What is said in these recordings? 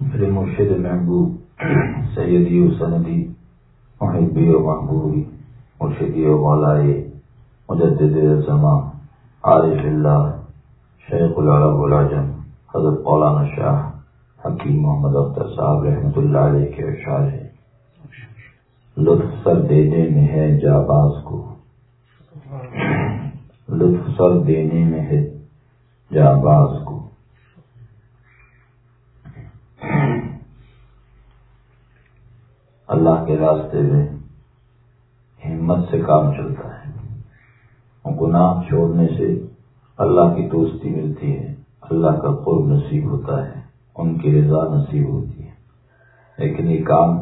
میرے مرشد محبوب، سیدی و سندی، محبی و محبوبی، مرشدی و مولائے مجدد الزمان، عارف اللہ، شیخ العرب العجم حضرت مولانا شاہ حکیم محمد اختر صاحب رحمۃ اللہ علیہ کے اشعار ہے لطف سر دینے میں ہے جاباز کو۔ لطف سر دینے میں ہے جاباز کو۔ اللہ کے راستے میں ہمت سے کام چلتا ہے۔ گناہ چھوڑنے سے اللہ کی دوستی ملتی ہے۔ اللہ کا قرب نصیب ہوتا ہے۔ ان کی رضا نصیب ہوتی ہے۔ لیکن یہ کام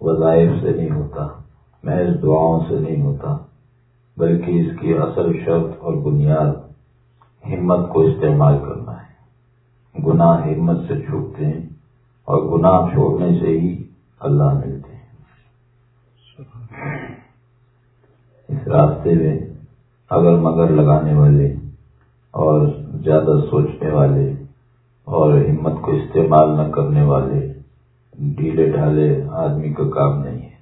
وظائف سے نہیں ہوتا، محض دعاؤں سے نہیں ہوتا، بلکہ اس کی اصل شرط اور بنیاد ہمت کو استعمال کرنا ہے۔ گناہ ہمت سے چھوٹتے ہیں اور گناہ چھوڑنے سے ہی اللہ ملتے اس راستے میں اگر مگر لگانے والے اور زیادہ سوچنے والے اور ہمت کو استعمال نہ کرنے والے ڈھیلے ڈھالے آدمی کا کام نہیں ہے۔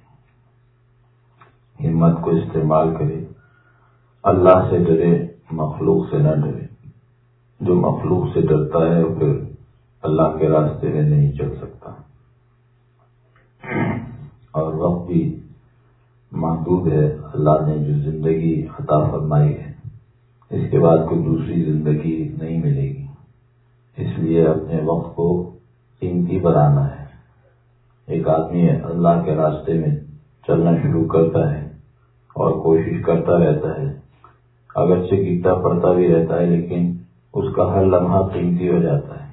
ہمت کو استعمال کرے، اللہ سے ڈرے، مخلوق سے نہ ڈرے۔ جو مخلوق سے ڈرتا ہے، وہ پھر اللہ کے راستے میں نہیں چل سکتا۔ اور وقت بھی محدود ہے۔ اللہ نے جو زندگی عطا فرمائی ہے، اس کے بعد کوئی دوسری زندگی نہیں ملے گی۔ اس لیے اپنے وقت کو قیمتی بنانا ہے۔ ایک آدمی اللہ کے راستے میں چلنا شروع کرتا ہے اور کوشش کرتا رہتا ہے۔ اگرچہ گیتا پڑھتا بھی رہتا ہے، لیکن اس کا ہر لمحہ قیمتی ہو جاتا ہے۔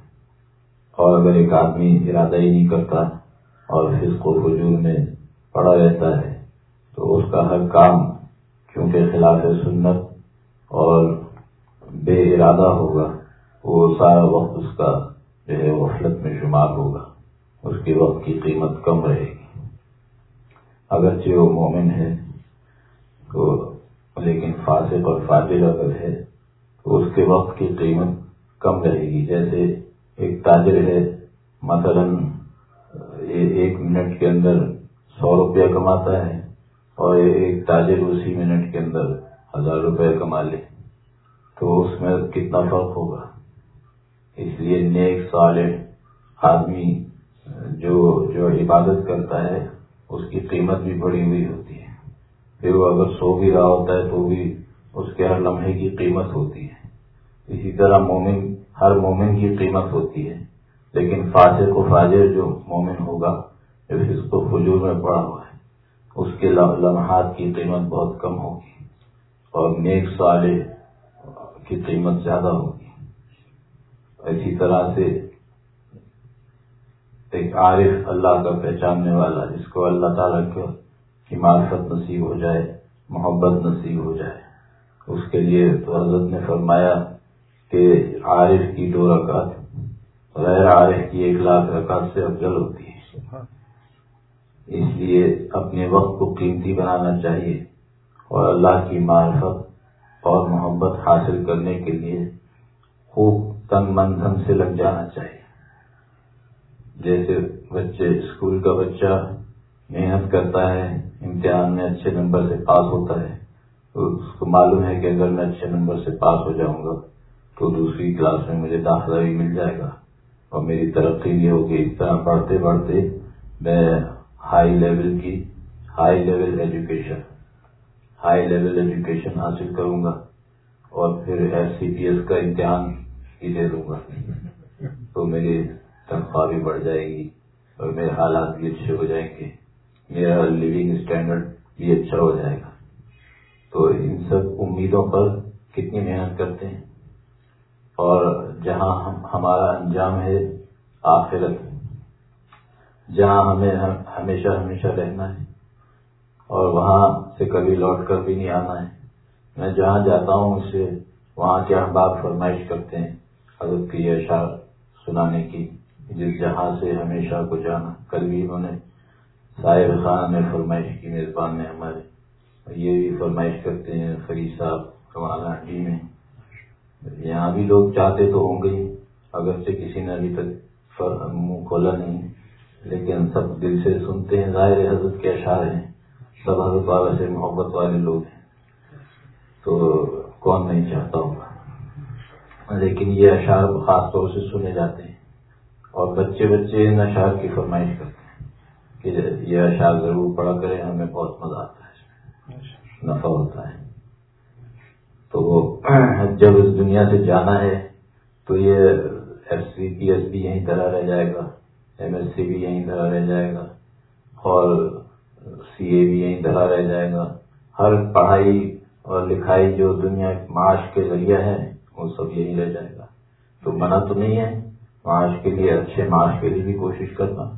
اور اگر ایک آدمی ارادہ ہی نہیں کرتا اور فسق و فجور میں پڑا رہتا ہے تو اس کا ہر کام کیونکہ خلاف سنت اور بے ارادہ ہوگا، وہ سارا وقت اس کا جو ہے وفلت میں شمار ہوگا۔ اس کے وقت کی قیمت کم رہے گی۔ اگرچہ وہ مومن ہے، تو لیکن فاسق اور فاضل اگر ہے، تو اس کے وقت کی قیمت کم رہے گی۔ جیسے ایک تاجر ہے، مثلا ایک منٹ کے اندر سو روپیہ کماتا ہے اور ایک تاجر اسی منٹ کے اندر ہزار روپے کما لے تو اس میں کتنا فرق ہوگا؟ اس لیے نیک سال آدمی جو جو عبادت کرتا ہے، اس کی قیمت بھی بڑی ہوئی ہوتی ہے۔ پھر وہ اگر سو بھی رہا ہوتا ہے تو بھی اس کے ہر لمحے کی قیمت ہوتی ہے۔ اسی طرح مومن، ہر مومن کی قیمت ہوتی ہے۔ لیکن فاجر کو فاجر جو مومن ہوگا اس کو فجور میں پڑا ہوا ہے اس کے لمحات کی قیمت بہت کم ہوگی اور نیک سالے کی قیمت زیادہ ہوگی۔ اسی طرح سے ایک عارف اللہ کا پہچاننے والا، جس کو اللہ تعالیٰ کی معرفت نصیب ہو جائے، محبت نصیب ہو جائے، اس کے لیے تو حضرت نے فرمایا کہ عارف کی دو رکعت، غیر عارف کی ایک لاکھ رکعت سے افضل ہوتی ہے۔ اس لیے اپنے وقت کو قیمتی بنانا چاہیے اور اللہ کی معرفت اور محبت حاصل کرنے کے لیے خوب تن من دھن سے لگ جانا چاہیے۔ جیسے بچے اسکول کا بچہ محنت کرتا ہے، امتحان میں اچھے نمبر سے پاس ہوتا ہے، تو اس کو معلوم ہے کہ اگر میں اچھے نمبر سے پاس ہو جاؤں گا تو دوسری کلاس میں مجھے داخلہ بھی مل جائے گا۔ اور میری ترقی بھی ہوگی، اس طرح پڑھتے پڑھتے میں ہائی لیول کی high level education high level education حاصل کروں گا اور پھر ایس سی پی ایس کا امتحان ہی دے دوں گا تو میری تنخواہ بھی بڑھ جائے گی اور میرے حالات بھی اچھے ہو جائیں گے میرا لیونگ اسٹینڈرڈ بھی اچھا ہو جائے گا تو ان سب امیدوں پر کتنی محنت کرتے ہیں اور جہاں ہم ہمارا انجام ہے آخرت جہاں ہمیں ہمیشہ ہمیشہ رہنا ہے اور وہاں سے کبھی لوٹ کر بھی نہیں آنا ہے۔ میں جہاں جاتا ہوں اسے وہاں کے احباب فرمائش کرتے ہیں، حضرت کی اشار سنانے کی۔ جس جہاں سے ہمیشہ کو جانا، کل بھی انہوں نے صاحب خان میں فرمائش کی، میزبان میں ہمارے۔ یہ بھی فرمائش کرتے ہیں، فرید صاحب کمانا جی میں۔ یہاں بھی لوگ چاہتے تو ہوں گے، اگرچہ کسی نے ابھی تک منہ کھولا نہیں۔ لیکن سب دل سے سنتے ہیں، ظاہر حضرت کے اشعار ہیں۔ سب حضرت والا سے محبت والے لوگ ہیں۔ تو کون نہیں چاہتا ہوگا؟ لیکن یہ اشعار خاص طور سے سنے جاتے ہیں اور بچے بچے ان اشعار کی فرمائش کرتے ہیں کہ یہ اشعار ضرور پڑھا کریں، ہمیں بہت مزہ آتا ہے۔ نفع ہوتا ہے۔ تو جب اس دنیا سے جانا ہے تو یہ ایف سی پی ایس بھی یہیں طرح رہ جائے گا۔ ایم ایس سی بھی یہیں طرح رہ جائے گا، اور سی اے بھی یہیں طرح رہ جائے گا۔ ہر پڑھائی اور لکھائی جو دنیا معاش کے ذریعہ ہے، وہ سب یہی رہ جائے گا۔ تو منع تو نہیں ہے، معاش کے لیے اچھے معاش کے لیے بھی کوشش کرنا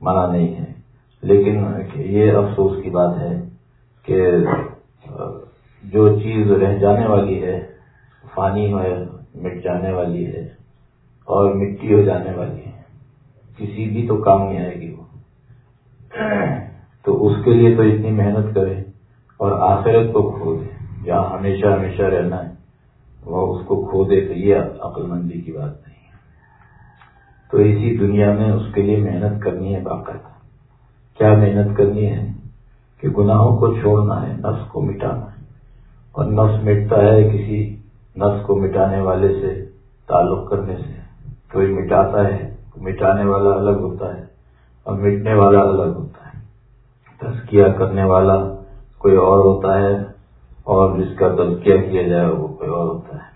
منع نہیں ہے۔ لیکن یہ افسوس کی بات ہے کہ جو چیز رہ جانے والی ہے، فانی ہے مٹ جانے والی ہے، اور مٹی ہو جانے والی ہے کسی بھی تو کام نہیں آئے گی وہ۔ تو اس کے لیے تو اتنی محنت کرے اور آخرت کو کھو دے۔ جہاں ہمیشہ ہمیشہ رہنا ہے، وہ اس کو کھو دے تو یہ عقل مندی کی بات نہیں ہے۔ تو اسی دنیا میں اس کے لیے محنت کرنی ہے باقاعدہ کیا محنت کرنی ہے؟ کہ گناہوں کو چھوڑنا ہے، نفس کو مٹانا ہے۔ اور نفس مٹتا ہے کسی نفس کو مٹانے والے سے تعلق کرنے سے۔ کوئی مٹاتا ہے مٹانے والا الگ ہوتا ہے اور مٹنے والا الگ ہوتا ہے۔ تزکیہ کرنے والا کوئی اور ہوتا ہے اور جس کا تزکیہ کیا جائے وہ کوئی اور ہوتا ہے۔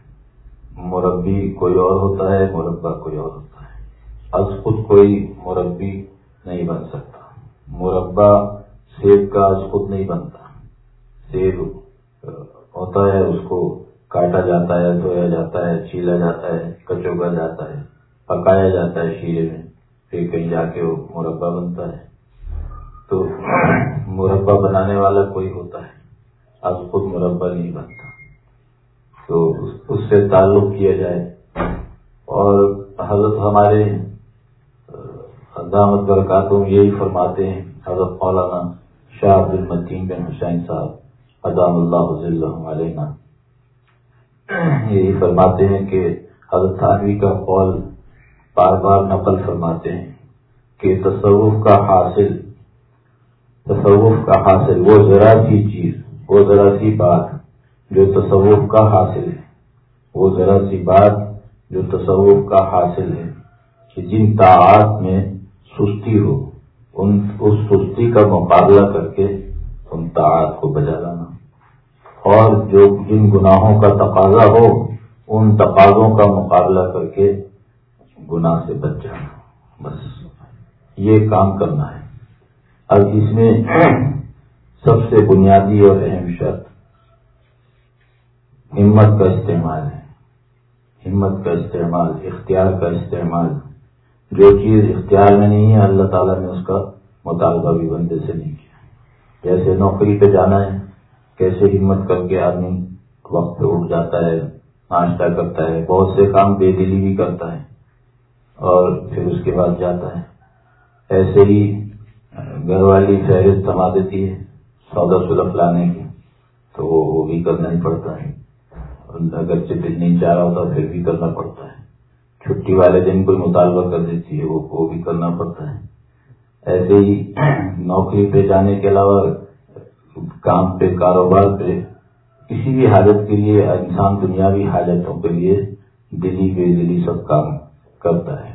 مربی کوئی اور ہوتا ہے، مربع کوئی اور ہوتا ہے۔ از خود کوئی مربی نہیں بن سکتا۔ مربع سیب کا از خود نہیں بنتا۔ سیب ہوتا ہے، اس کو کاٹا جاتا ہے، دھویا جاتا ہے چھیلا جاتا ہے، کچوگا جاتا ہے۔ پکایا جاتا ہے شیرے میں، پھر کہیں جا کے وہ مربع بنتا ہے۔ تو مربع بنانے والا کوئی ہوتا ہے، اب خود مربع نہیں بنتا۔ تو اس سے تعلق کیا جائے۔ اور حضرت ہمارے دامت برکاتوں یہی فرماتے ہیں۔ حضرت مولانا شاہ عبد المتین بن حسین صاحب ادام اللہ علیہ یہی فرماتے ہیں کہ حضرت تھانوی کا قول بار بار نقل فرماتے ہیں کہ تصوف کا حاصل، تصوف کا حاصل وہ ذرا سی چیز، وہ ذرا سی بات جو تصوف کا حاصل ہے۔ وہ ذرا سی بات جو تصوف کا حاصل ہے کہ جن طاعات میں سستی ہو، ان، اس سستی کا مقابلہ کر کے ان طاعات کو بجا لانا۔ اور جو جن گناہوں کا تقاضا ہو، ان تقاضوں کا مقابلہ کر کے گناہ سے بچ جانا، بس۔ یہ کام کرنا ہے۔ اب اس میں سب سے بنیادی اور اہم شرط ہمت کا استعمال ہے۔ ہمت کا استعمال، اختیار کا استعمال۔ جو چیز اختیار میں نہیں ہے، اللہ تعالیٰ نے اس کا مطالبہ بھی بندے سے نہیں کیا۔ جیسے نوکری پہ جانا ہے، کیسے ہمت کر کے آدمی وقت پہ اٹھ جاتا ہے، ناشتہ کرتا ہے، بہت سے کام بے دلی بھی کرتا ہے۔ اور پھر اس کے بعد جاتا ہے۔ ایسے ہی گھر والی فہرست تھما دیتی ہے سودا سلف لانے کی، تو وہ بھی کرنا ہی پڑتا ہے۔ اگرچہ دل نہیں چاہ رہا ہوتا، پھر بھی کرنا پڑتا ہے۔ چھٹی والے دن کوئی مطالبہ کر دیتی ہے، وہ بھی کرنا پڑتا ہے۔ ایسے ہی نوکری پہ جانے کے علاوہ کام پہ، کاروبار پہ، کسی بھی حاجت کے لیے انسان دنیاوی حاجتوں کے لیے دلی بے دلی سب کام کرتا ہے۔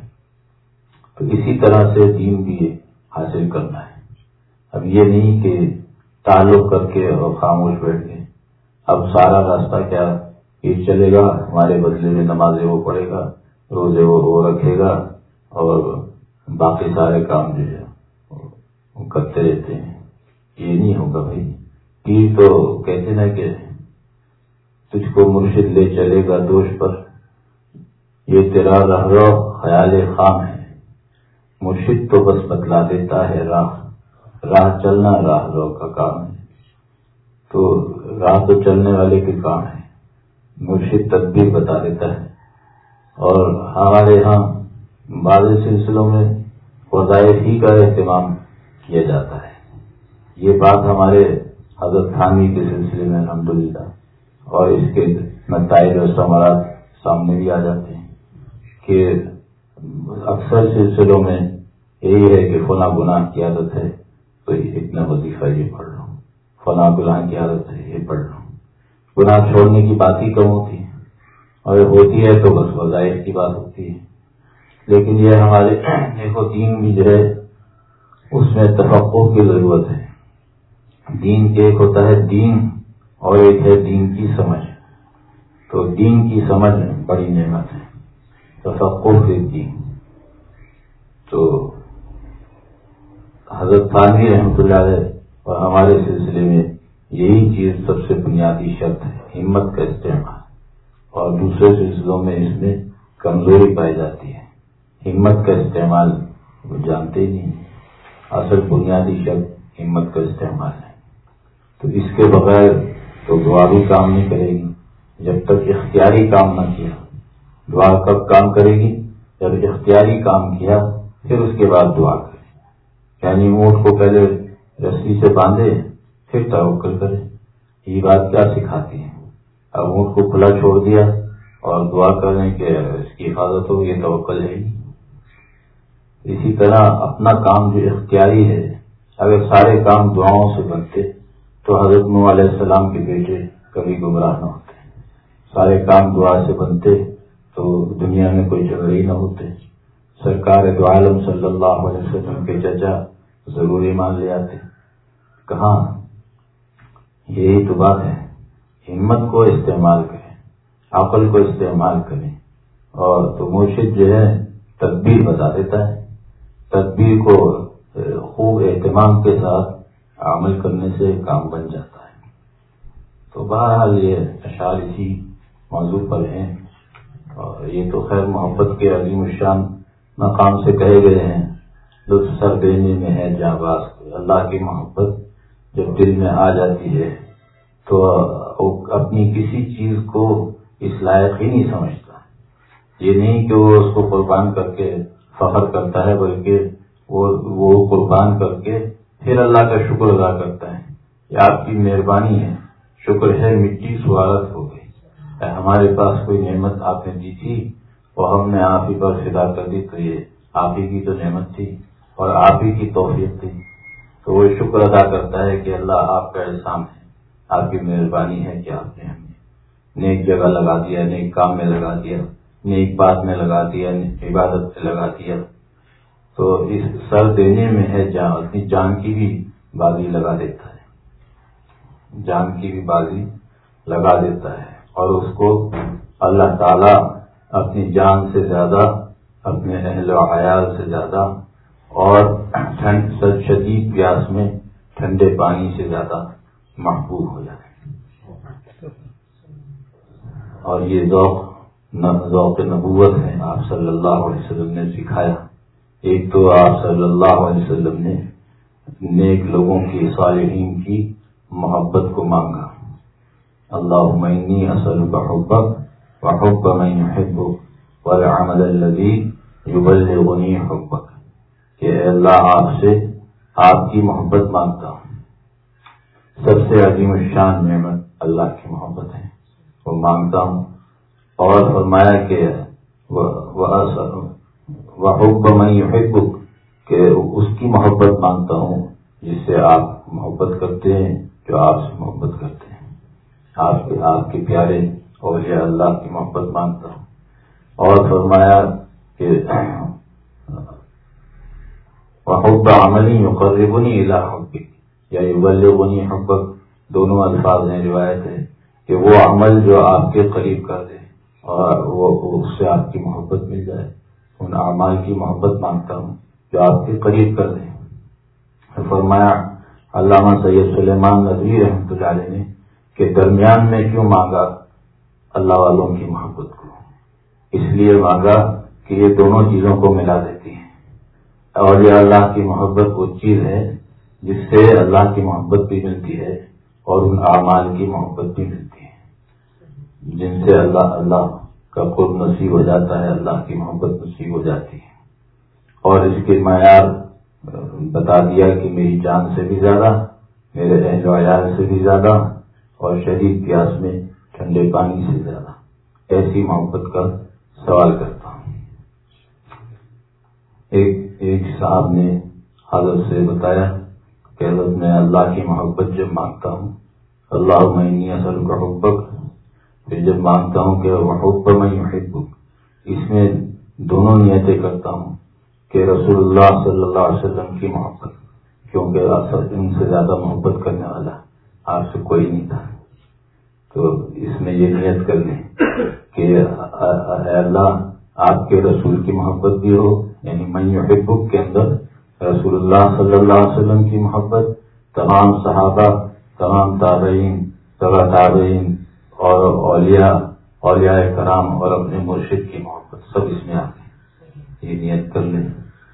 تو اسی طرح سے دین بھی حاصل کرنا ہے۔ اب یہ نہیں کہ تعلق کر کے اور خاموش بیٹھ کے اب سارا راستہ کیا یہ چلے گا، ہمارے بدلے میں نمازیں وہ پڑے گا، روزے وہ رکھے گا اور باقی سارے کام جو ہے کرتے رہتے ہیں۔ یہ نہیں ہوگا بھائی۔ پیر تو کہتے نا کہ تجھ کو مرشد لے چلے گا دوش پر۔ یہ تیرا رہ رو خیال خام ہے۔ مرشد تو بس بتلا دیتا ہے راہ۔ راہ چلنا راہ رو کا کام ہے۔ تو راہ تو چلنے والے کے کام ہے۔ مرشد تدبیر بتا دیتا ہے۔ اور ہمارے یہاں بعض سلسلوں میں وظائف ہی کا اہتمام کیا جاتا ہے۔ یہ بات ہمارے حضرت خانی کے سلسلے میں الحمدللہ اور اس کے نتائج اور ثمرات سامنے بھی آ جاتے ہیں۔ کہ اکثر سلسلوں میں یہی ہے کہ فلاں گناہ کی عادت ہے، تو اتنا وظیفہ یہ پڑھ لو فلاں گناہ کی عادت ہے، یہ پڑھ لو گناہ چھوڑنے کی بات ہی کم ہوتی ہے۔ اور ہوتی ہے تو بس وظائف کی بات ہوتی ہے۔ لیکن یہ ہمارے دیکھو دین بھی جو ہے، اس میں تفقع کی ضرورت ہے۔ دین کے ایک ہوتا ہے دین اور ایک ہے دین کی سمجھ۔ تو دین کی سمجھ بڑی نعمت ہے۔ تفقع کے دین تو حضرت خانوی رحمۃ اللہ علیہ اور ہمارے سلسلے میں یہی چیز سب سے بنیادی شرط ہے، ہمت کا استعمال۔ اور دوسرے سلسلوں میں اس میں کمزوری پائی جاتی ہے۔ ہمت کا استعمال وہ جانتے ہی نہیں اصل بنیادی شرط ہمت کا استعمال ہے۔ تو اس کے بغیر تو دعا بھی کام نہیں کرے گی۔ جب تک اختیاری کام نہ کیا۔ دعا کب کام کرے گی؟ جب اختیاری کام کیا، پھر اس کے بعد دعا کرے۔ یعنی اونٹ کو پہلے رسی سے باندھے، پھر توکل کرے۔ یہ بات کیا سکھاتی ہے؟ اب اونٹ کو کھلا چھوڑ دیا اور دعا کرنے کے اس کی حفاظت ہو، یہ توکل ہے۔ اسی طرح اپنا کام جو اختیاری ہے، اگر سارے کام دعاؤں سے بنتے، تو حضرت علیہ السلام کے بیٹے کبھی گمراہ نہ ہوتے۔ سارے کام دعا سے بنتے تو دنیا میں کوئی جھگڑے ہی نہ ہوتے۔ سرکار دو عالم صلی اللہ علیہ وسلم کے چچا ضروری مان لے آتے۔ کہاں؟ یہی تو بات ہے۔ ہمت کو استعمال کریں۔ عقل کو استعمال کریں۔ اور تو مرشد جو ہے، تدبیر بتا دیتا ہے۔ تدبیر کو خوب اہتمام کے ساتھ عمل کرنے سے کام بن جاتا ہے۔ تو بہرحال یہ اشعار اسی موضوع پر ہیں۔ اور یہ تو خیر محبت کے عظیم الشان مقام سے کہے گئے ہیں، لطف سر دینے میں ہے جہاں باز۔ اللہ کی محبت جب دل میں آ جاتی ہے، تو اپنی کسی چیز کو اس لائق ہی نہیں سمجھتا۔ یہ نہیں کہ وہ اس کو قربان کر کے فخر کرتا ہے، بلکہ وہ قربان کر کے پھر اللہ کا شکر ادا کرتا ہے۔ یہ آپ کی مہربانی ہے۔ شکر ہے مٹی، سوارت ہو۔ ہمارے پاس کوئی نعمت آپ نے دی تھی اور ہم نے آپ ہی پر فدا کر دی، تو یہ آپ ہی کی تو نعمت تھی اور آپ ہی کی توفیق تھی۔ تو وہ شکر ادا کرتا ہے کہ اللہ آپ کا احسان ہے، آپ کی مہربانی ہے کہ آپ نے ہمیں نیک جگہ لگا دیا، نیک کام میں لگا دیا، نیک بات میں لگا دیا، عبادت میں لگا دیا۔ تو اس سر دینے میں ہے جان، اپنی جان کی بھی بازی لگا دیتا ہے۔ جان کی بھی بازی لگا دیتا ہے۔ اور اس کو اللہ تعالی اپنی جان سے زیادہ، اپنے اہل و حیال سے زیادہ، اور ٹھنڈ شدید پیاس میں ٹھنڈے پانی سے زیادہ محبوب ہو جائے۔ اور یہ ذوق ذوق نبوت ہے۔ آپ صلی اللہ علیہ وسلم نے سکھایا۔ ایک تو آپ صلی اللہ علیہ وسلم نے نیک لوگوں کی، صالحین کی محبت کو مانگا۔ اللہ عمنی اصل بحبک وحب میں حبک والعمل الذي يبلغني حبک کہ اللہ آپ سے آپ کی محبت مانگتا ہوں۔ سب سے عظیم الشان نعمت اللہ کی محبت ہے۔ وہ مانگتا ہوں۔ اور فرمایا کہ حب میں کہ اس کی محبت مانگتا ہوں جس سے آپ محبت کرتے ہیں، جو آپ سے محبت کرتے ہیں۔ آپ کے آپ کے پیارے اور یہ اللہ کی محبت مانگتا ہوں۔ اور فرمایا کہ وہ عملی مقربنی الحب یا یبلغنی حبک۔ دونوں الفاظ ہیں، روایت ہے کہ وہ عمل جو آپ کے قریب کر دے اور وہ اس سے آپ کی محبت مل جائے۔ ان اعمال کی محبت مانگتا ہوں جو آپ کے قریب کر دیں فرمایا علامہ سید سلیمان نظری رحمۃ اللہ علیہ نے کہ درمیان میں کیوں مانگا اللہ والوں کی محبت کو؟ اس لیے مانگا کہ یہ دونوں چیزوں کو ملا دیتی ہے اور یہ اللہ کی محبت وہ چیز ہے جس سے اللہ کی محبت بھی ملتی ہے اور ان اعمال کی محبت بھی ملتی ہے۔ جن سے اللہ اللہ کا خود نصیب ہو جاتا ہے، اللہ کی محبت نصیب ہو جاتی ہے۔ اور اس کے معیار، بتا دیا کہ میری جان سے بھی زیادہ، میرے اہل ویال سے بھی زیادہ اور شدید پیاس میں ٹھنڈے پانی سے زیادہ۔ ایسی محبت کا سوال کرتا ہوں۔ ایک ایک صاحب نے حضرت سے بتایا کہ حضرت، میں اللہ کی محبت جب مانگتا ہوں اللہ میں اصل کا حبک، پھر جب مانگتا ہوں کہ محب میں محب اس میں دونوں نیتیں کرتا ہوں کہ رسول اللہ صلی اللہ علیہ وسلم کی محبت، کیونکہ ان سے زیادہ محبت کرنے والا۔ آپ سے کوئی نہیں تھا۔ تو اس میں یہ نیت کر لیں کہ اللہ، آپ کے رسول کی محبت بھی ہو یعنی میں محبوب کے اندر رسول اللہ صلی اللہ علیہ وسلم کی محبت، تمام صحابہ، تمام تابعین طبع تابعین اور اولیاء اولیاء کرام اور اپنے مرشد کی محبت، سب اس میں آتے یہ نیت کر لیں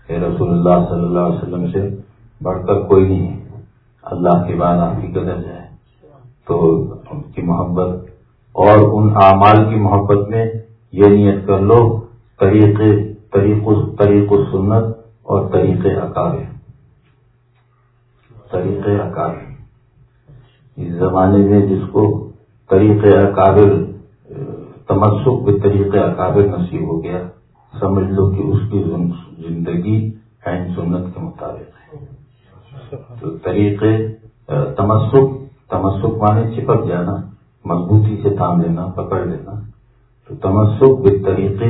کہ رسول اللہ صلی اللہ علیہ وسلم سے بڑھ کر کوئی نہیں ہے۔ اللہ کے بعد آپ کی قدر ہے۔ تو ان کی محبت اور ان اعمال کی محبت میں یہ نیت کر لو، طریقے، طریق طریق سنت اور طریقے اکابر طریقے اکابر اس زمانے میں جس کو طریقے اکابر، تمسک کے طریقے اکابر نصیب ہو گیا، سمجھ لو کہ اس کی زندگی عین سنت کے مطابق ہے۔ تو طریقے تمسک تمسک مانے چپک جانا، مضبوطی سے تھام لینا، پکڑ لینا، تو تمسک کے طریقے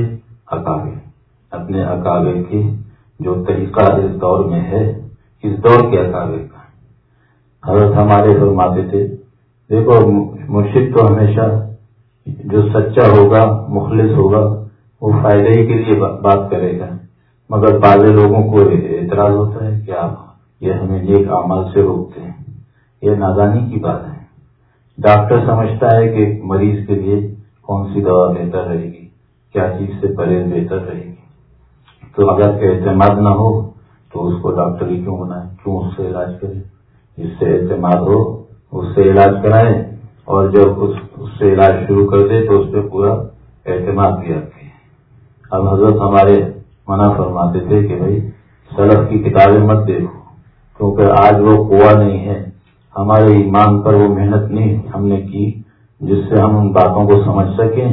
اکابے اپنے اکابے کی جو طریقہ اس دور میں ہے، اس دور کے اکابے کا۔ حضرت ہمارے فرماتے تھے، دیکھو، مرشد تو ہمیشہ جو سچا ہوگا، مخلص ہوگا، وہ فائدے ہی کے لیے بات کرے گا۔ مگر بعض لوگوں کو اعتراض ہوتا ہے کہ آپ یہ ہمیں نیک اعمال سے روکتے ہیں۔ یہ نادانی کی بات ہے۔ ڈاکٹر سمجھتا ہے کہ مریض کے لیے کون سی دوا بہتر رہے گی، کیا چیز سے پرہیز بہتر رہے گی۔ تو اگر اعتماد نہ ہو، تو اس کو ڈاکٹر ہی کیوں بنائے، کیوں اس سے علاج کرے؟ جس سے اعتماد ہو، اس سے علاج کرائے، اور جب اس سے علاج شروع کر دے تو اس پہ پورا اعتماد بھی رکھے۔ اب حضرت ہمارے منع فرماتے تھے کہ بھائی سڑک کی کتابیں مت دیکھو، کیونکہ آج وہ کنواں نہیں ہے۔ ہمارے ایمان پر وہ محنت نہیں ہم نے کی جس سے ہم ان باتوں کو سمجھ سکیں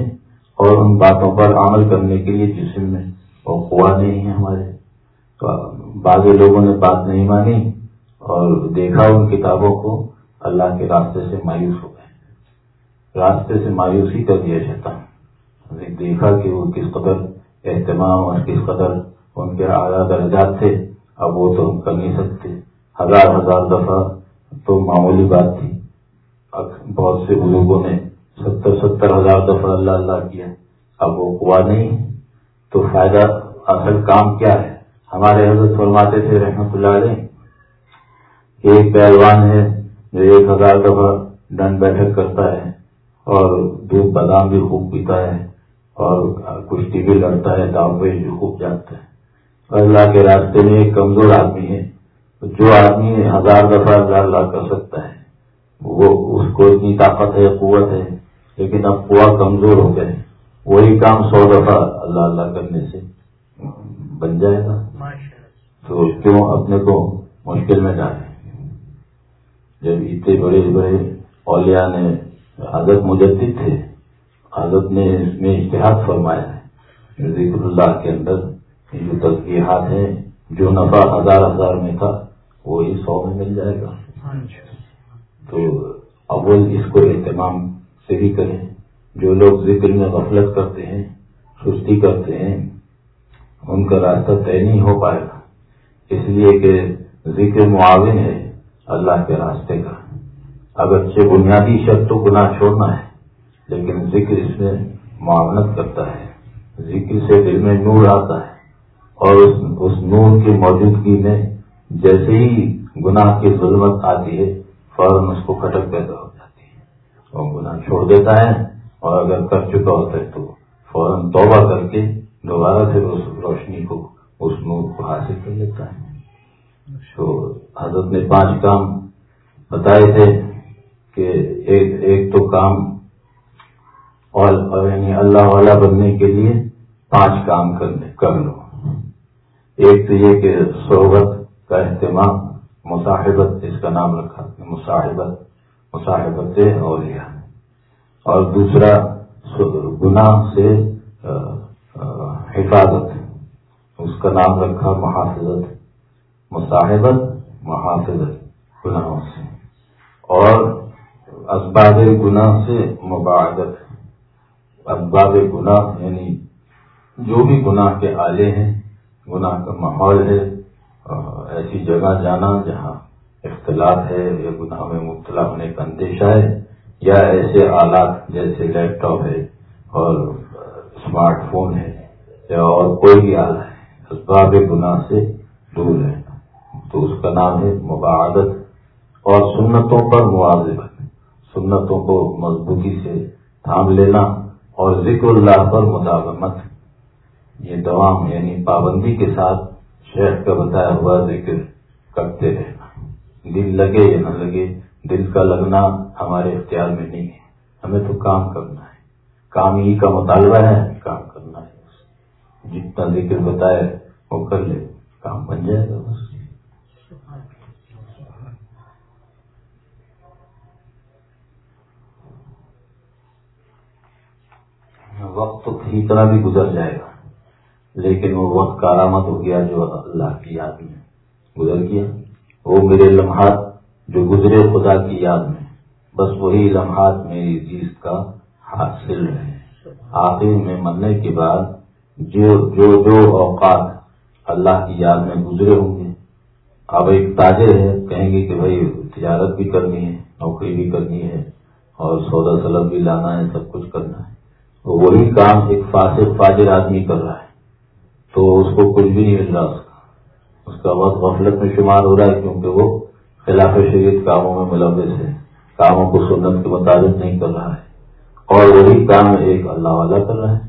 اور ان باتوں پر عمل کرنے کے لیے جسم میں وہ ہوا نہیں ہے ہمارے۔ تو بعض لوگوں نے بات نہیں مانی اور دیکھا ان کتابوں کو اللہ کے راستے سے مایوس ہو گئے۔ راستے سے مایوس ہی کر دیا جاتا۔ دیکھا کہ وہ کس قدر اہتمام اور کس قدر ان کے اعلیٰ درجات تھے۔ اب وہ تو کر نہیں سکتے۔ ہزار ہزار دفعہ تو معمولی بات تھی۔ بہت سے بزرگوں نے ستر ستر ہزار دفعہ اللہ اللہ کیا۔ اب وہ ہوا نہیں۔ تو فائدہ اصل کام کیا ہے؟ ہمارے حضرت فرماتے تھے رحمت اللہ علیہ، ایک پہلوان ہے، جو ایک ہزار دفعہ ڈنڈ بیٹھک کرتا ہے اور دودھ بادام بھی خوب پیتا ہے اور کشتی بھی لڑتا ہے داؤ پہ بھی خوب جاتا ہے۔ اللہ کے راستے میں ایک کمزور آدمی ہے۔ جو آدمی ہزار دفعہ اللہ اللہ کر سکتا ہے وہ اس کو اتنی طاقت ہے قوت ہے لیکن اب کنواں کمزور ہو گئے۔ وہی کام سو دفعہ اللہ اللہ کرنے سے بن جائے گا۔ تو کیوں اپنے کو مشکل میں ڈالیں؟ جب اتنے بڑے بڑے اولیاء نے حضرت مجدد تھے حضرت نے اس میں اشتہاد فرمایا ہے۔ ذکر اللہ کے اندر جو تصویرات ہیں جو نفع ہزار ہزار میں تھا وہی سو میں مل جائے گا۔ تو اول اس کو اہتمام سے بھی کریں۔ جو لوگ ذکر میں غفلت کرتے ہیں سستی کرتے ہیں ان کا راستہ طے نہیں ہو پائے گا۔ اس لیے کہ ذکر معاون ہے اللہ کے راستے کا۔ اگرچہ بنیادی شرط تو گناہ چھوڑنا ہے لیکن ذکر اس میں معاونت کرتا ہے۔ ذکر سے دل میں نور آتا ہے اور اس نور کی موجودگی میں جیسے ہی گناہ کی ظلمت آتی ہے، فوراً اس کو کھٹک پیدا ہو جاتی ہے۔ وہ گناہ چھوڑ دیتا ہے اور اگر کر چکا ہوتا ہے تو فوراً توبہ کر کے دوبارہ سے اس روشنی کو، اس نور کو حاصل کر لیتا ہے۔ تو حضرت نے پانچ کام بتائے تھے کہ ایک ایک تو کام اور یعنی اللہ والا بننے کے لیے پانچ کام کر لو۔ ایک تو یہ کہ صحبت کا اہتمام مصاحبت، اس کا نام رکھا۔ مصاحبت مصاحبت اولیاء۔ اور دوسرا، گناہ سے حفاظت۔ اس کا نام رکھا محافظت۔ مصاحبت، محافظت، گناہوں سے۔ اور اسباب گناہ سے مباعدت اسباب گناہ یعنی جو بھی گناہ کے آلے ہیں، گناہ کا ماحول ہے ایسی جگہ جانا جہاں اختلاف ہے، یا گناہ میں مبتلا ہونے کا اندیشہ ہے، یا ایسے آلات جیسے لیپ ٹاپ ہے اور اسمارٹ فون ہے، یا اور کوئی بھی آلہ ہے، اسباب گناہ سے دور ہے تو اس کا نام ہے مباعدت۔ اور سنتوں پر موازبت سنتوں کو مضبوطی سے تھام لینا اور ذکر اللہ پر مداومت۔ یہ دوام یعنی پابندی کے ساتھ شیخ کا بتایا ہوا ذکر کرتے رہنا دل لگے یا نہ لگے، دل کا لگنا ہمارے اختیار میں نہیں ہے۔ ہمیں تو کام کرنا ہے۔ کام ہی کا مطالبہ ہے، کام کرنا ہے۔ جتنا ذکر بتائے وہ کر لے۔ کام بن جائے گا بس۔ وقت تو کسی طرح بھی گزر جائے گا۔ لیکن وہ وقت کارآمد ہو گیا جو اللہ کی یاد میں گزر گیا۔ وہ میرے لمحات جو گزرے خدا کی یاد میں، بس وہی لمحات میری چیز کا حاصل رہے۔ آخر میں مرنے کے بعد جو جو جو اوقات اللہ کی یاد میں گزرے ہوں گے۔ اب ایک تاجر ہے، کہیں گے کہ بھائی تجارت بھی کرنی ہے، نوکری بھی کرنی ہے، اور سودا سلب بھی لانا ہے، سب کچھ کرنا ہے۔ وہی کام ایک فاسد فاجر آدمی کر رہا ہے۔ تو اس کو کچھ بھی نہیں مل رہا اس کا اس کا وقت غفلت میں شمار ہو رہا ہے کیونکہ وہ خلاف شریعت کاموں میں ملوث ہے۔ کاموں کو سنت کے مطابق نہیں کر رہا ہے۔ اور وہی کام ایک اللہ والا کر رہا ہے۔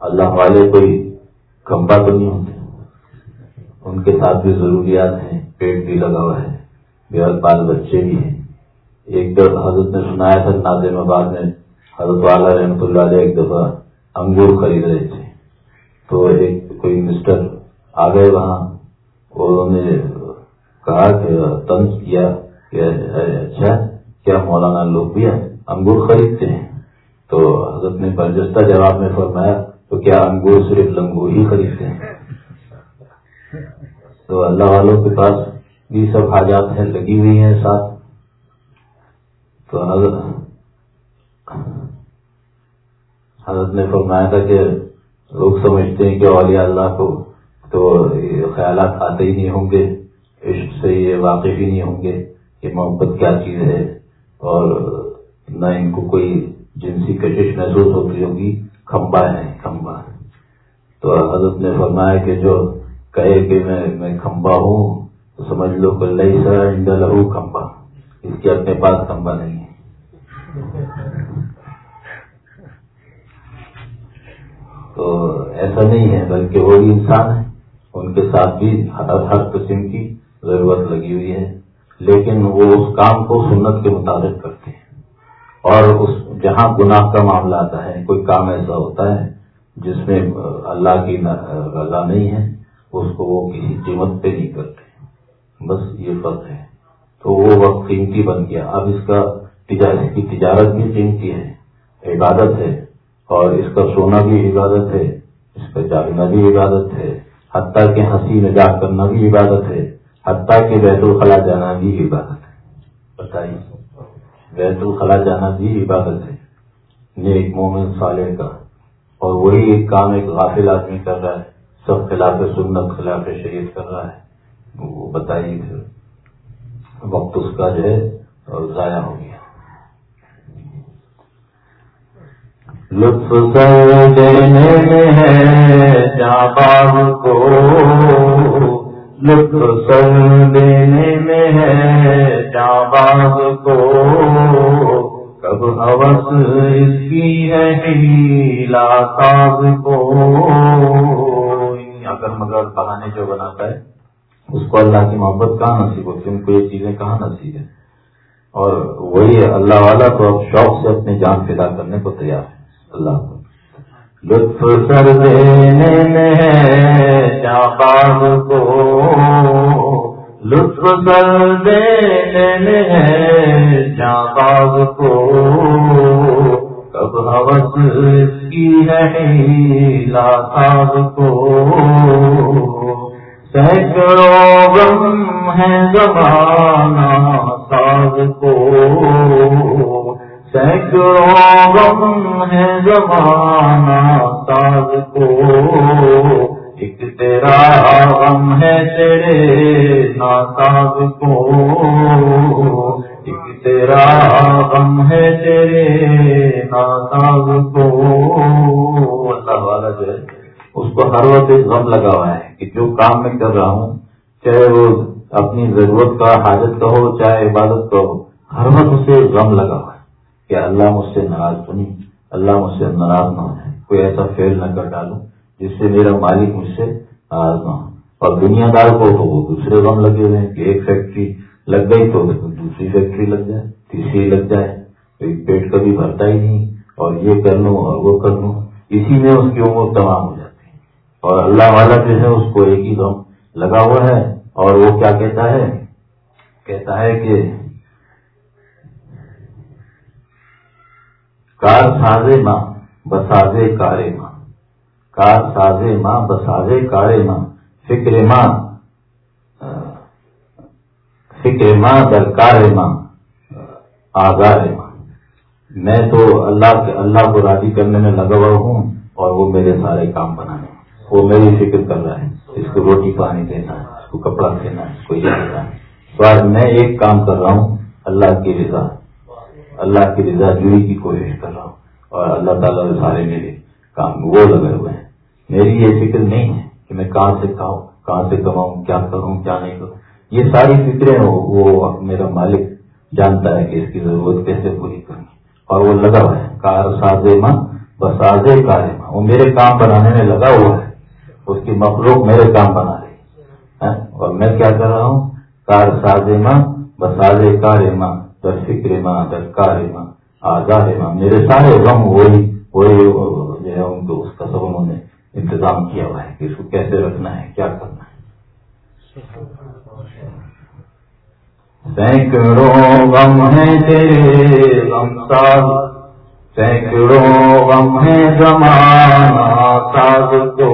اللہ والے کوئی کمبا تو نہیں ہوتے۔ ان کے ساتھ بھی ضروریات ہیں، پیٹ بھی لگا ہوا ہے، بے بال بچے بھی ہیں۔ ایک دفعہ حضرت نے سنایا تھا نازم آباد میں حضرت والا رحمت اللہ علیہ ایک دفعہ انگور خرید رہے تھے۔ تو ایک کوئی مسٹر آ گئے وہاں انہوں نے کہا کہ تنز کیا کہ اچھا کیا مولانا لوگ بھی انگور خریدتے ہیں۔ تو حضرت نے برجستہ جواب میں فرمایا، تو کیا انگور صرف لنگور ہی خریدتے ہیں؟ تو اللہ والوں کے پاس بھی سب حاجات ہیں، لگی ہوئی ہیں ساتھ۔ تو حضرت حضرت نے فرمایا تھا کہ لوگ سمجھتے ہیں کہ اولیاء اللہ کو تو خیالات آتے ہی نہیں ہوں گے، عشق سے یہ واقف ہی نہیں ہوں گے کہ محبت کیا چیز ہے۔ اور نہ ان کو کوئی جنسی کشش محسوس ہوتی ہوگی، کھمبا ہے، کھمبا۔ تو حضرت نے فرمایا کہ جو کہے کہ میں میں کھمبا ہوں، تو سمجھ لو کہ لئی سر لہو کھمبا۔ اس کے اپنے پاس کھمبا نہیں ہے۔ تو ایسا نہیں ہے، بلکہ وہ بھی انسان ہے۔ ان کے ساتھ بھی ہر ہر قسم کی ضرورت لگی ہوئی ہے۔ لیکن وہ اس کام کو سنت کے مطابق کرتے ہیں۔ اور اس جہاں گناہ کا معاملہ آتا ہے، کوئی کام ایسا ہوتا ہے جس میں اللہ کی رضا نہیں ہے، اس کو وہ کسی قیمت پہ نہیں کرتے۔ بس یہ فرق ہے۔ تو وہ وقت قیمتی بن گیا۔ اب اس کا تجارت کی تجارت بھی قیمتی ہے۔ عبادت ہے۔ اور اس کا سونا بھی عبادت ہے، اس کا جاگنا بھی عبادت ہے، حتیٰ کے ہنسی مزاق کرنا بھی عبادت ہے، حتیٰ کے بیت الخلا جانا بھی عبادت ہے۔ بتائیے، بیت الخلا جانا بھی عبادت ہے۔ نیک مومن صالح کا۔ اور وہی ایک کام ایک غافل آدمی کر رہا ہے، سب خلاف سنت، خلاف شریعت کر رہا ہے۔ وہ بتائیے پھر، وقت اس کا جو ہے ضائع ہو گیا۔ لطف سر دینے میں ہے، جاں کو لطف سر دینے میں ہے، جاں کو کب ہوس اس کی ہے ہیلا ساز کو۔ اگر مگر بہانے جو بناتا ہے، اس کو اللہ کی محبت کہاں نصیب ہوتی ہے؟ ان کو یہ چیزیں کہاں نصیب ہیں؟ اور وہی اللہ والا تو اب شوق سے اپنی جان پیدا کرنے کو تیار ہے۔ اللہ لطف سر دینے میں جاپاز کو۔ لطف سر دینے میں جاپاز کو۔ کب ہو کی ہے ساز کو۔ سینکڑوں غم ہے زمانہ ساز کو۔ سینکڑوں غم ہے زمانہ ساز کو۔ ایک تیرا غم ہے تیرے ناساز کو۔ ایک تیرا غم ہے تیرے ناساز کو۔ اللہ والا جو ہے، اس کو ہر وقت غم لگا ہوا ہے کہ جو کام میں کر رہا ہوں، چاہے وہ اپنی ضرورت کا حاجت کا ہو، چاہے عبادت کا ہو، ہر وقت اسے غم لگا ہوا ہے۔ کہ اللہ مجھ سے ناراض تو نہیں، اللہ مجھ سے ناراض نہ ہو جائے کوئی ایسا فیل نہ کر ڈالوں جس سے میرا مالک مجھ سے ناراض نہ ہو اور دنیا دار کو تو وہ دوسرے غم لگے ہوئے ہیں کہ ایک فیکٹری لگ گئی تو دوسری فیکٹری لگ جائے، تیسری لگ جائے۔ پیٹ کبھی بھرتا ہی نہیں اور یہ کر لوں اور وہ کر لوں۔ اسی میں اس کی عمر تمام ہو جاتی ہے۔ اور اللہ والا جو ہے اس کو ایک ہی غم لگا ہوا ہے اور وہ کیا کہتا ہے؟ کہتا ہے کہ کار سازے ماں، بسازے کارے ماں۔ کار سازے ماں، بسازے کارے ماں۔ فکر ماں فکر ماں، درکار ماں آگار ماں۔ میں تو اللہ کے، اللہ کو راضی کرنے میں لگا ہوا ہوں اور وہ میرے سارے کام بنانے وہ میری فکر کر رہا ہے، اس کو روٹی پانی دینا ہے، اس کو کپڑا دینا ہے، اس کو یہ دینا ہے۔ تو آج میں ایک کام کر رہا ہوں، اللہ کی رضا۔ اللہ کی رضا جوئی کی کوشش کر رہا ہوں اور اللہ تعالیٰ سارے میرے کام وہ لگے ہوئے ہیں۔ میری یہ فکر نہیں ہے کہ میں کہاں سے کھاؤں، کہاں سے کماؤں، کیا کروں، کیا نہیں کروں۔ یہ ساری فکریں وہ میرا مالک جانتا ہے کہ اس کی ضرورت کیسے پوری کرنی اور وہ لگا ہوا ہے۔ کار ساز ماں بساز کار ماں۔ وہ میرے کام بنانے میں لگا ہوا ہے۔ اس کی مخلوق میرے کام بنا رہی ہے۔ ہاں؟ اور میں کیا کر رہا ہوں؟ کار ساز ماں بساز کار ماں۔ در فکر ماں در کار ماں آزار ماں میرے سارے غم وہی وہی، جو ہے، ان کو اس کا سب انہوں نے انتظام کیا ہوا ہے کہ اس کو کیسے رکھنا ہے، کیا کرنا ہے۔ سینکڑوں غم ہے تیرے غم ساز سینکڑوں غم ہے زمانہ ساز کو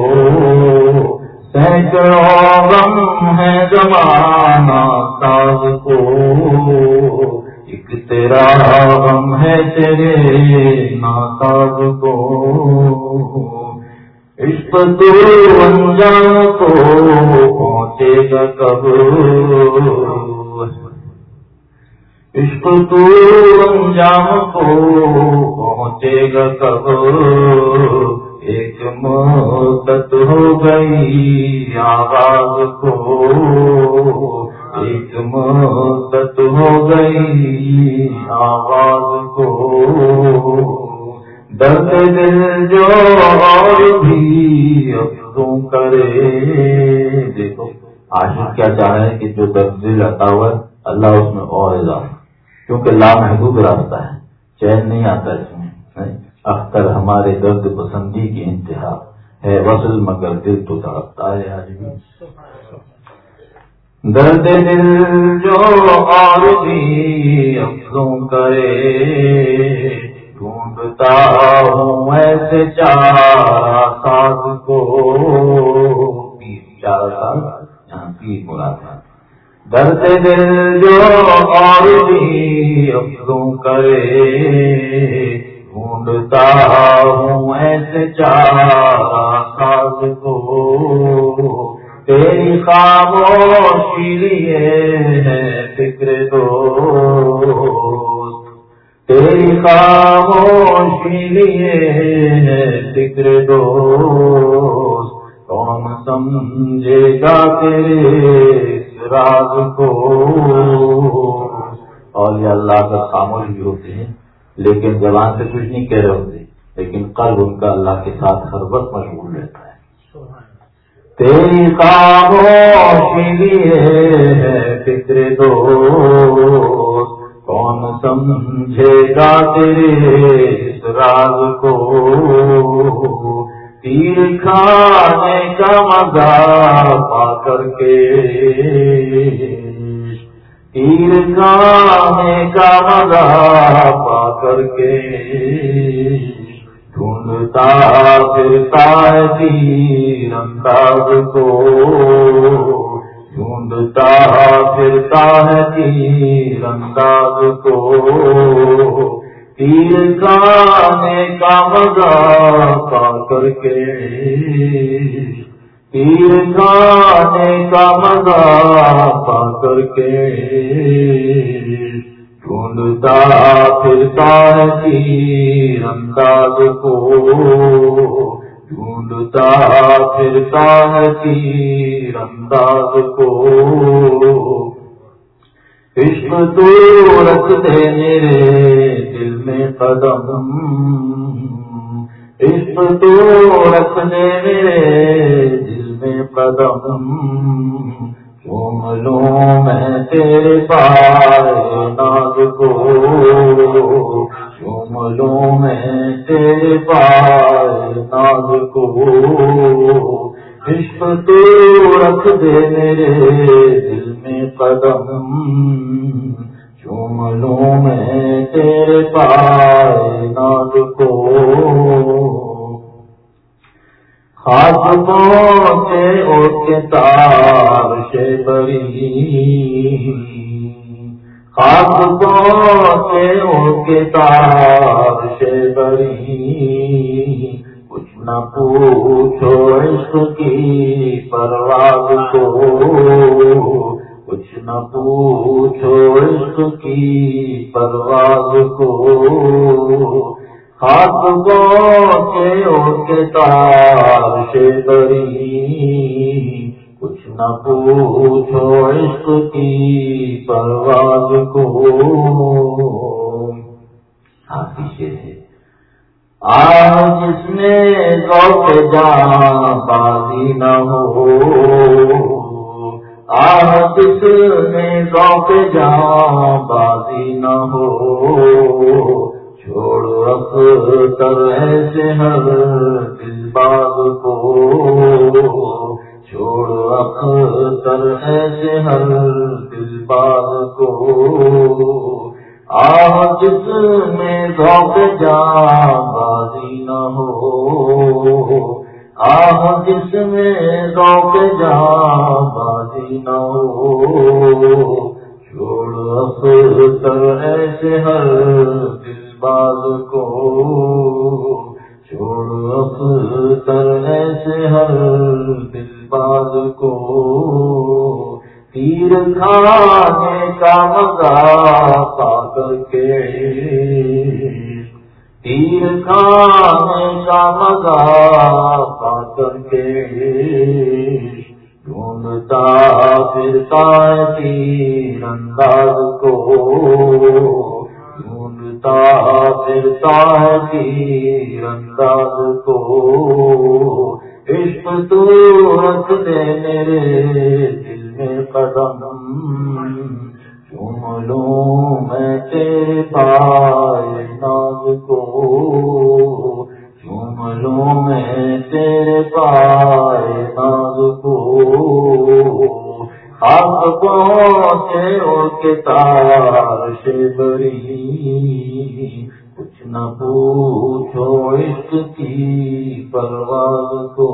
سینکڑوں غم ہے زمانہ ساز کو ایک تیرا غم ہے تیرے ناساز کو۔ عشق تو انجان کو پہنچے گا کب؟ عشق تو انجام کو پہنچے گا کب؟ ایک مدت ہو گئی آواز کو۔ ایک مدت ہو گئی، آواز کو درد دل جو اور بھی افزوں کرے۔ دیکھو آشر کیا چاہ رہے ہیں کہ جو درد دل رہتا ہوا ہے، اللہ اس میں اور اضافہ کیونکہ لامحدود راستہ ہے، چین نہیں آتا اس میں اختر ہمارے درد پسندی کی انتہا ہے۔ وصل مگر دل تو تڑپتا ہے، آج بھی۔ درد دل جو اور بھی افزوں کرے، ڈھونڈتا ہوں ایسے چار ساز کو۔ چار سال یہاں کی بلا تھا درد دل جو اور بھی افزوں کرے، ڈھونڈتا ہوں ایسے چار ساز کو۔ تیری خاموشی لیے فکر دو تیری خاموشی لیے فکر دو کون سمجھے گا تیرے راز کو اور یہ اللہ کا خاموش بھی ہوتے ہیں لیکن زبان سے کچھ نہیں کہہ رہے ہوتے لیکن قلب ان کا اللہ کے ساتھ ہر وقت مشغول رہتا ہے تیری لیے فکر دو کون سمجھے گا تیرے راز کو؟ تیر کھانے کا مزہ پا کر کے۔ تیر کھانے کا مزہ پا کر کے۔ ڈھونڈتا پھرتا ہے تیر انداز کو ڈھونڈتا پھرتا ہے تیر انداز کو تیر گانے کا مزہ پا کر کے تیر گانے کا مزہ پا کر کے ڈھونڈتا، پھرتا ہے تیر انداز کو۔ ڈھونڈتا، پھرتا ہے تیر انداز کو۔ عشق تو رکھ دے میرے دل میں قدم۔ عشق تو رکھ دے میرے دل میں قدم۔ چوم لوں میں تیرے پائے ناز کو چوم میں تیرے پائے ناز کو عشق تو رکھ دے میرے دل میں قدم۔ چوم لوں میں تیرے پائے ناز کو خاص پہنچے او کے تار سے بری۔ خاص پہنچے او کے تار سے بری۔ کچھ نہ پوچھو عشق کی پرواز کو۔ کچھ نہ پوچھو عشق کی پرواز کو۔ ہاتھ گو کے تار سے بری کچھ نہ پوچھو عشق کی پرواز کو۔ پیچھے آج جس میں ذوق جان بازی نہ ہو۔ آج جس میں ذوق جان بازی نہ ہو۔ چھوڑ اختر ایسے ہر دل باغ کو۔ چھوڑ اختر ایسے ہر دل باغ کو۔ آہ، جس میں ذوق جان بازی نہ ہو۔ آہ، جس میں ذوق جان بازی نہ ہو۔ چھوڑ اختر ایسے ہر دل باز کو چھوڑ اختر ایسے ہر دل باز کو تیر کھانے کا مزہ پا کر کے تیر کھانے کا مزہ پا کر کے ڈھونڈتا پھرتا تیر انداز کو ڈھونڈتا پھرتا ہے تیر انداز کو عشق تو رکھ دے میرے دل میں قدم چوم لوں میں تیرے پائے ناز کو چوم لوں میں تیرے پائے ناز کو آپ پہنچے او کے سے بری کچھ نہ پوچھو عشق کی پرواز کو۔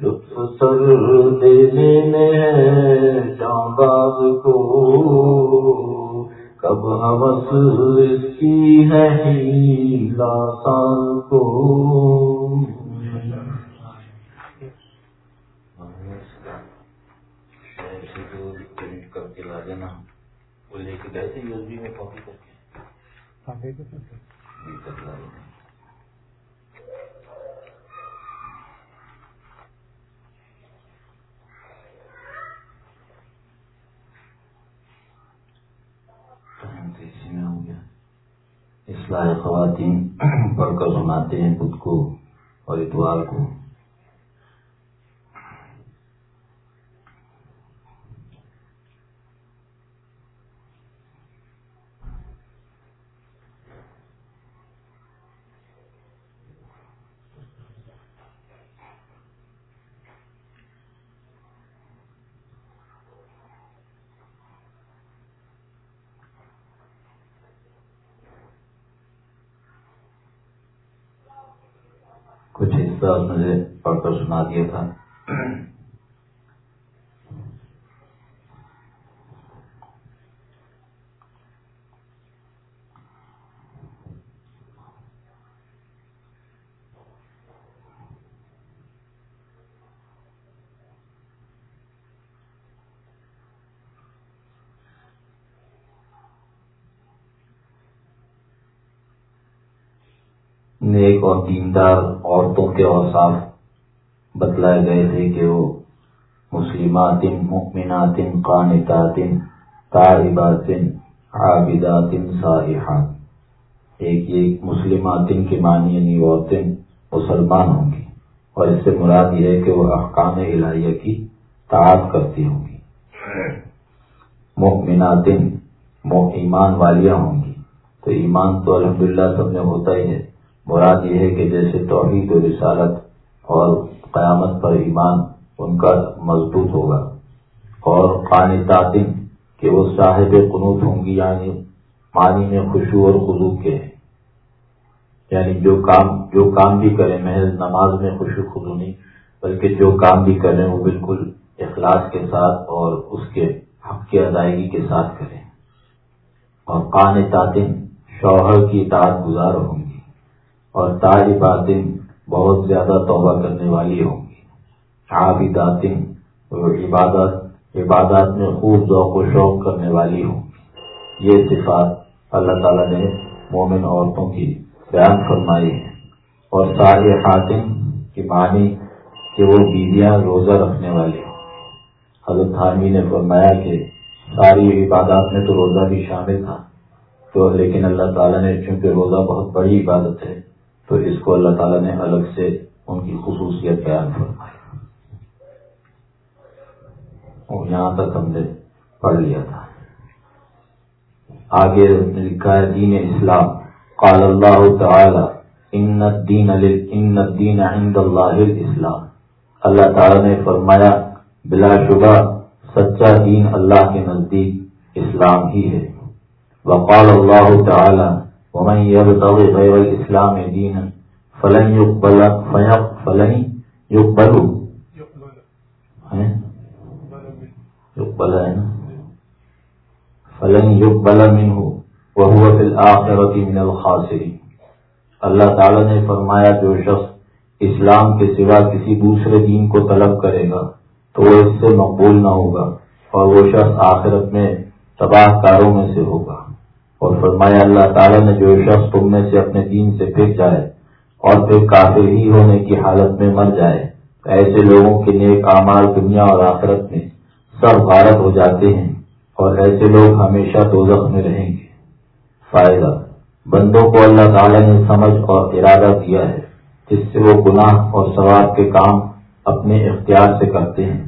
لطف سر دینے میں ہے جانباز کو۔ کب ہوس اس کی ہے ہی لاسان کو کر کے لا دینا وہ لے کے گئے تھے یوزی میں کاپی کر کے۔ اصلاح خواتین پڑھ کر سناتے ہیں خود کو اور اتوار کو۔ حصہ مجھے پڑھ کر سنا دیا تھا۔ نیک اور دیندار عورتوں کے اوصاف بتلائے گئے تھے کہ وہ مسلمات، مؤمنات، قانتات، طالبات، عابدات، صالحات۔ ایک یہ مسلمات کے معنی یعنی عورتیں مسلمان ہوں گی۔ اور اس سے مراد یہ ہے کہ وہ احکام الہیہ کی تعات کرتی ہوں گی۔ مؤمنات ایمان والیاں ہوں گی۔ تو ایمان تو الحمدللہ سب میں ہوتا ہی ہے۔ مراد یہ ہے کہ جیسے توحید و رسالت اور قیامت پر ایمان ان کا مضبوط ہوگا اور قان تعطم کہ وہ صاحب قنوط ہوں گی یعنی پانی میں خوشبو اور خزو کے۔ ہیں یعنی جو کام جو کام بھی کریں محض نماز میں خوشو خزو نہیں، بلکہ جو کام بھی کریں وہ بالکل اخلاص کے ساتھ اور اس کے حق کی ادائیگی کے ساتھ کریں اور قان تعطم شوہر کی اطاعت گزار ہوں اور تاج بہت زیادہ توبہ کرنے والی ہوں گی۔ عابداتن عبادت عبادات میں خوب ذوق و شوق کرنے والی ہوں گی۔ یہ صفات اللہ تعالیٰ نے مومن عورتوں کی بیان فرمائی ہے اور سارے خاتم کی معنی کہ وہ بیویاں روزہ رکھنے والی ہوں۔ حضرت حامی نے فرمایا کہ ساری عبادات میں تو روزہ بھی شامل تھا۔ تو لیکن اللہ تعالیٰ نے چونکہ روزہ بہت بڑی عبادت ہے تو اس کو اللہ تعالیٰ نے الگ سے ان کی خصوصیت بیان فرمائی۔ اور یہاں تک ہم نے پڑھ لیا تھا۔ آگے لکھا ہے، دین اسلام۔ قال اللہ تعالی، ان الدین ان الدین عند اللہ الاسلام اللہ تعالی نے فرمایا، بلا شبہ، سچا دین اللہ کے نزدیک اسلام ہی ہے۔ وقال اللہ تعالی ومن يبتغي غير الاسلام دينا فلن يقبل فلن يقبل. يقبل فلن يقبل منه. وهو في الآخرة من الخاسرين. اللہ تعالی نے فرمایا جو شخص اسلام کے سوا کسی دوسرے دین کو طلب کرے گا تو وہ اس سے مقبول نہ ہوگا اور وہ شخص آخرت میں تباہ کاروں میں سے ہوگا۔ اور فرمایا اللہ تعالیٰ نے جو شخص تم میں سے اپنے دین سے پھر جائے اور پھر کافی ہی ہونے کی حالت میں مر جائے، ایسے لوگوں کے نیک اعمال دنیا اور آخرت میں سب غارت ہو جاتے ہیں اور ایسے لوگ ہمیشہ دو میں رہیں گے۔ فائدہ، بندوں کو اللہ تعالیٰ نے سمجھ اور ارادہ دیا ہے جس سے وہ گناہ اور ثواب کے کام اپنے اختیار سے کرتے ہیں۔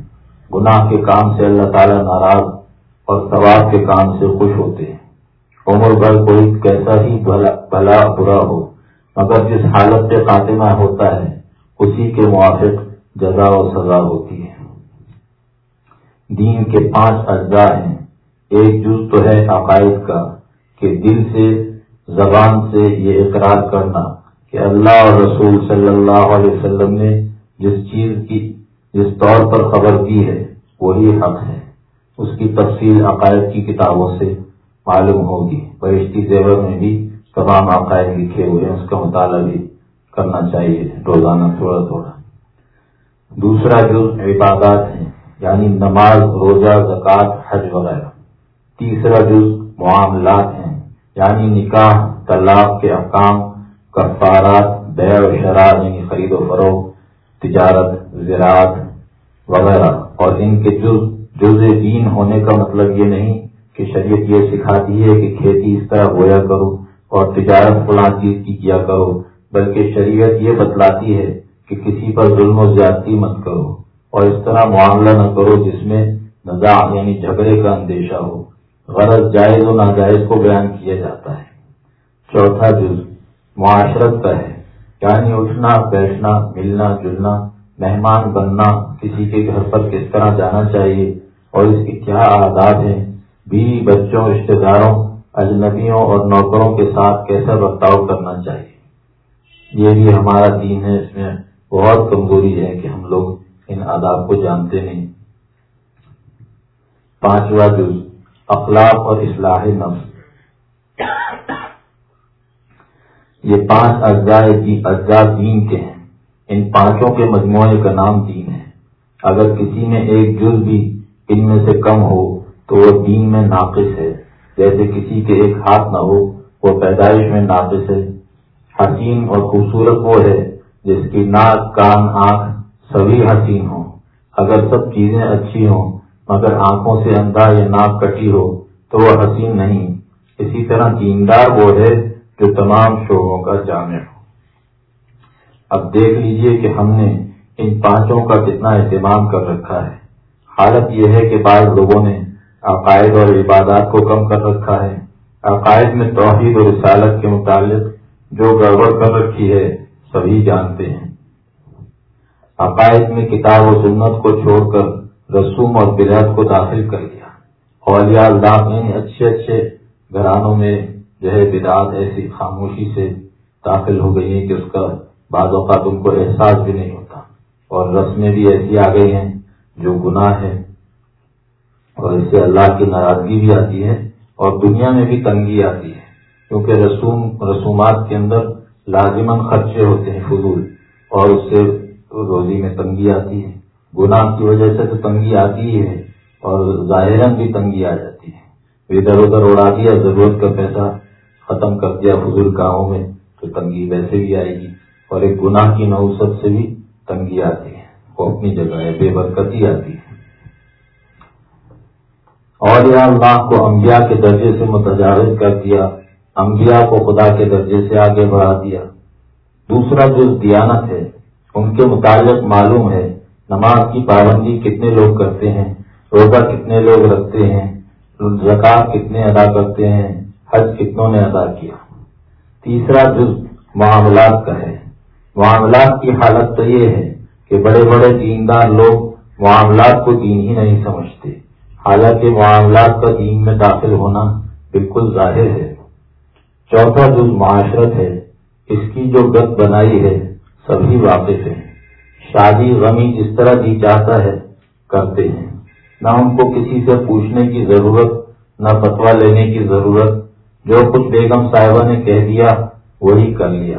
گناہ کے کام سے اللہ تعالیٰ ناراض اور ثواب کے کام سے خوش ہوتے ہیں۔ عمر بھر کوئی کیسا ہی بھلا برا ہو۔ مگر جس حالت سے خاتمہ ہوتا ہے، اسی کے موافق جزا و سزا ہوتی ہے۔ دین کے پانچ اجزاء ہیں۔ ایک جز تو ہے عقائد کا، کہ دل سے، زبان سے یہ اقرار کرنا کہ اللہ اور رسول صلی اللہ علیہ وسلم نے جس چیز کی جس طور پر خبر کی ہے، وہی حق ہے۔ اس کی تفصیل عقائد کی کتابوں سے۔ معلوم ہوگی۔ بہشتی زیور میں بھی تمام عقائد لکھے ہوئے ہیں، اس کا مطالعہ بھی کرنا چاہیے۔ روزانہ تھوڑا تھوڑا۔ دوسرا جو عبادات ہیں یعنی نماز، روزہ، زکوٰۃ، حج وغیرہ۔ تیسرا جز معاملات ہیں یعنی نکاح، طلاق کے احکام، کفارات بیع و شراب یعنی خرید و فروغ تجارت، زراعت وغیرہ۔ اور ان کے جز جز دین ہونے کا مطلب یہ نہیں کہ شریعت یہ سکھاتی ہے کہ کھیتی اس طرح ہویا کرو اور تجارت فلاں چیز کی کیا کرو، بلکہ شریعت یہ بتلاتی ہے کہ کسی پر ظلم و زیادتی مت کرو اور اس طرح معاملہ نہ کرو جس میں نزا یعنی جھگڑے کا اندیشہ ہو۔ غرض جائز و ناجائز کو بیان کیا جاتا ہے۔ چوتھا جز، معاشرت کا ہے۔ یعنی اٹھنا، بیٹھنا، ملنا، جلنا، مہمان بننا، کسی کے گھر پر کس طرح جانا چاہیے اور اس کے کیا آداب ہیں۔ بیوی بچوں رشتے داروں، اجنبیوں اور نوکروں کے ساتھ کیسا برتاؤ کرنا چاہیے؟ یہ بھی ہمارا دین ہے، اس میں بہت کمزوری ہے کہ ہم لوگ ان آداب کو جانتے نہیں۔ پانچواں جز، اخلاق اور اصلاح نفس۔ یہ پانچ اجزاء اجزاء دین کے ہیں۔ ان پانچوں کے مجموعے کا نام دین ہے۔ اگر کسی میں ایک جز بھی ان میں سے کم ہو تو وہ دین میں ناقص ہے۔ جیسے کسی کے ایک ہاتھ نہ ہو، وہ پیدائش میں ناقص ہے۔ حسین اور خوبصورت وہ ہے جس کی ناک، کان، آنکھ سبھی حسین ہوں۔ اگر سب چیزیں اچھی ہوں، مگر آنکھوں سے اندھا یا ناک کٹی ہو، تو وہ حسین نہیں۔ اسی طرح دیندار وہ ہے جو تمام شعبوں کا جامع ہو۔ اب دیکھ لیجیے کہ ہم نے ان پانچوں کا کتنا اہتمام کر رکھا ہے۔ حالت یہ ہے کہ بعض لوگوں نے عقائد اور عبادات کو کم کر رکھا ہے۔ عقائد میں توحید اور رسالت کے متعلق جو گڑبڑ کر رکھی ہے، سبھی جانتے ہیں۔ عقائد میں کتاب و سنت کو چھوڑ کر رسوم اور بلاد کو داخل کر لیا۔ اولیاء اللہ نے اچھے اچھے گھرانوں میں جو ہے بدعت ایسی خاموشی سے داخل ہو گئی ہیں کہ اس کا بعض اوقات ان کو احساس بھی نہیں ہوتا۔ اور رسمیں بھی ایسی آ گئی ہیں جو گناہ ہے اور اس سے اللہ کی ناراضگی بھی آتی ہے اور دنیا میں بھی تنگی آتی ہے، کیونکہ رسوم، رسومات کے اندر لازمن خرچے ہوتے ہیں، فضول، اور اس سے روزی میں تنگی آتی ہے۔ گناہ کی وجہ سے تو تنگی آتی ہی ہے، اور ظاہر بھی تنگی آ جاتی ہے۔ ادھر ادھر اڑا دیا، ضرورت کا پیسہ ختم کر دیا فضول کاموں میں، تو تنگی ویسے بھی آئے گی۔ اور ایک گناہ کی نوسط سے بھی تنگی آتی ہے، وہ اپنی جگہ ہے، بے برکتی آتی ہے۔ اور یا اللہ کو انبیاء کے درجے سے متجاوز کر دیا، انبیاء کو خدا کے درجے سے آگے بڑھا دیا۔ دوسرا جو دیانت ہے، ان کے متعلق معلوم ہے، نماز کی پابندی کتنے لوگ کرتے ہیں، روزہ کتنے لوگ رکھتے ہیں زکات کتنے ادا کرتے ہیں، حج کتنوں نے ادا کیا۔ تیسرا جز معاملات کا ہے، معاملات کی حالت تو یہ ہے کہ بڑے بڑے دیندار لوگ معاملات کو دین ہی نہیں سمجھتے۔ حالانکہ معاملات کا دین میں داخل ہونا بالکل ظاہر ہے۔ چوتھا جو معاشرت ہے۔ اس کی جو گت بنائی ہے، سبھی واقف ہیں۔ شادی، غمی جس طرح دی جاتا ہے، کرتے ہیں۔ نہ ان کو کسی سے پوچھنے کی ضرورت، نہ فتوا لینے کی ضرورت۔ جو کچھ بیگم صاحبہ نے کہہ دیا، وہی کر لیا۔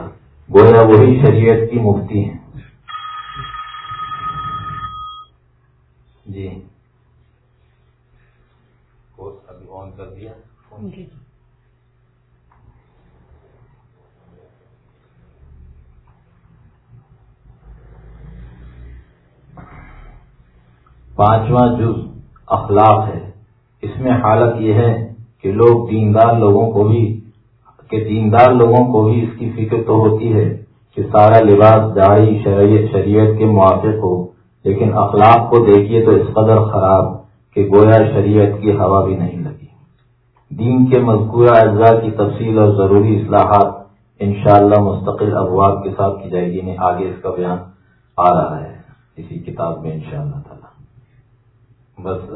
گویا وہی شریعت کی مفتی ہیں۔ جی۔ کر دیا۔ جی۔ پانچواں جز اخلاق ہے۔ اس میں حالت یہ ہے کہ لوگ دیندار لوگوں کو بھی کہ دیندار لوگوں کو بھی اس کی فکر تو ہوتی ہے کہ سارا لباس داڑھی شریعت شریعت کے موافق ہو لیکن اخلاق کو دیکھیے تو اس قدر خراب کہ گویا شریعت کی ہوا بھی نہیں لگی۔ دین کے مذکورہ اجزاء کی تفصیل اور ضروری اصلاحات انشاءاللہ مستقل ابواب کے ساتھ کی جائے گی۔ نہیں آگے اس کا بیان آ رہا ہے۔ اسی کتاب میں انشاءاللہ شاء تعالی۔ بس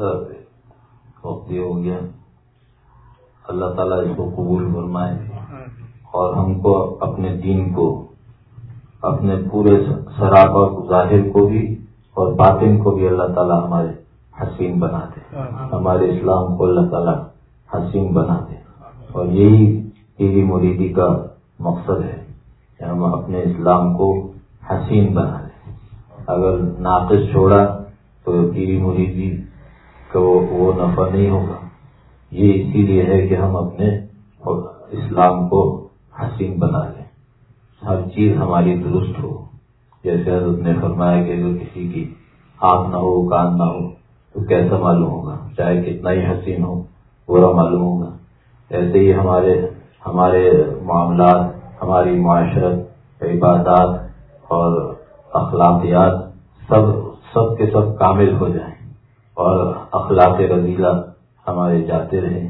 وقت ہو گیا۔ اللہ تعالیٰ اس کو قبول فرمائے اور ہم کو اپنے دین کو اپنے پورے سراپا ظاہر کو بھی اور باطن کو بھی اللہ تعالیٰ ہمارے حسین بنا دے۔ ہمارے اسلام کو اللہ تعالیٰ حسین بنا دیں اور یہی پیری مریدی کا مقصد ہے کہ ہم اپنے اسلام کو حسین بنا دیں اگر ناقص چھوڑا تو پیری مریدی کا وہ نفع نہیں ہوگا۔ یہ اسی لیے ہے کہ ہم اپنے اسلام کو حسین بنا لیں۔ ہر چیز ہماری درست ہو۔ جیسے حضرت نے فرمایا کہ اگر کسی کی آنکھ نہ ہو، کان نہ ہو، تو کیسا معلوم ہوگا؟ چاہے کتنا ہی حسین ہو۔ برا معلوم ہوگا۔ ایسے ہی ہمارے ہمارے معاملات ہماری معاشرت عبادات اور اخلاقیات سب سب کے سب کامل ہو جائیں۔ اور اخلاق رضیلہ ہمارے جاتے رہیں۔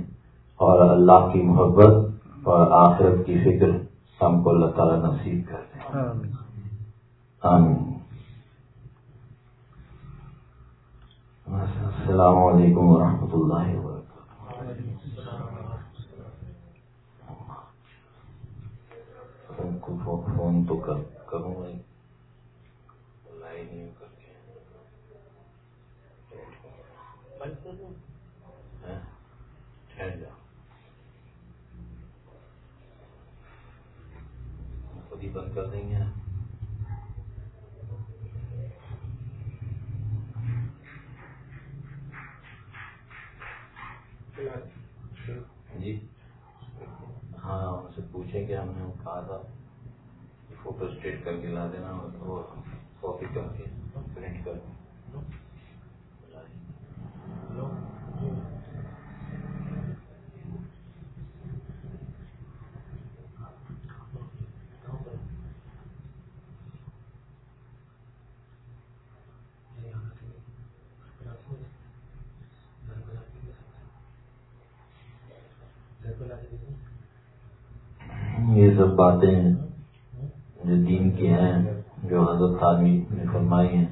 اور اللہ کی محبت اور آخرت کی فکر ہم کو اللہ تعالیٰ نصیب کر دیں آمین۔ السلام علیکم ورحمۃ اللہ وبرکاتہ۔ فون تو کروں گا نہیں کر کے۔ ہاں؟ خود ہی بند کر دیں گے جی ہاں ان سے پوچھیں کہ ہم نے کہا تھا فوٹو اسٹیٹ کر کے لا دینا اور کاپی کر کے پرنٹ کر کے یہ سب باتیں جو دین کی ہیں جو حضرت عالمی نے فرمائی ہیں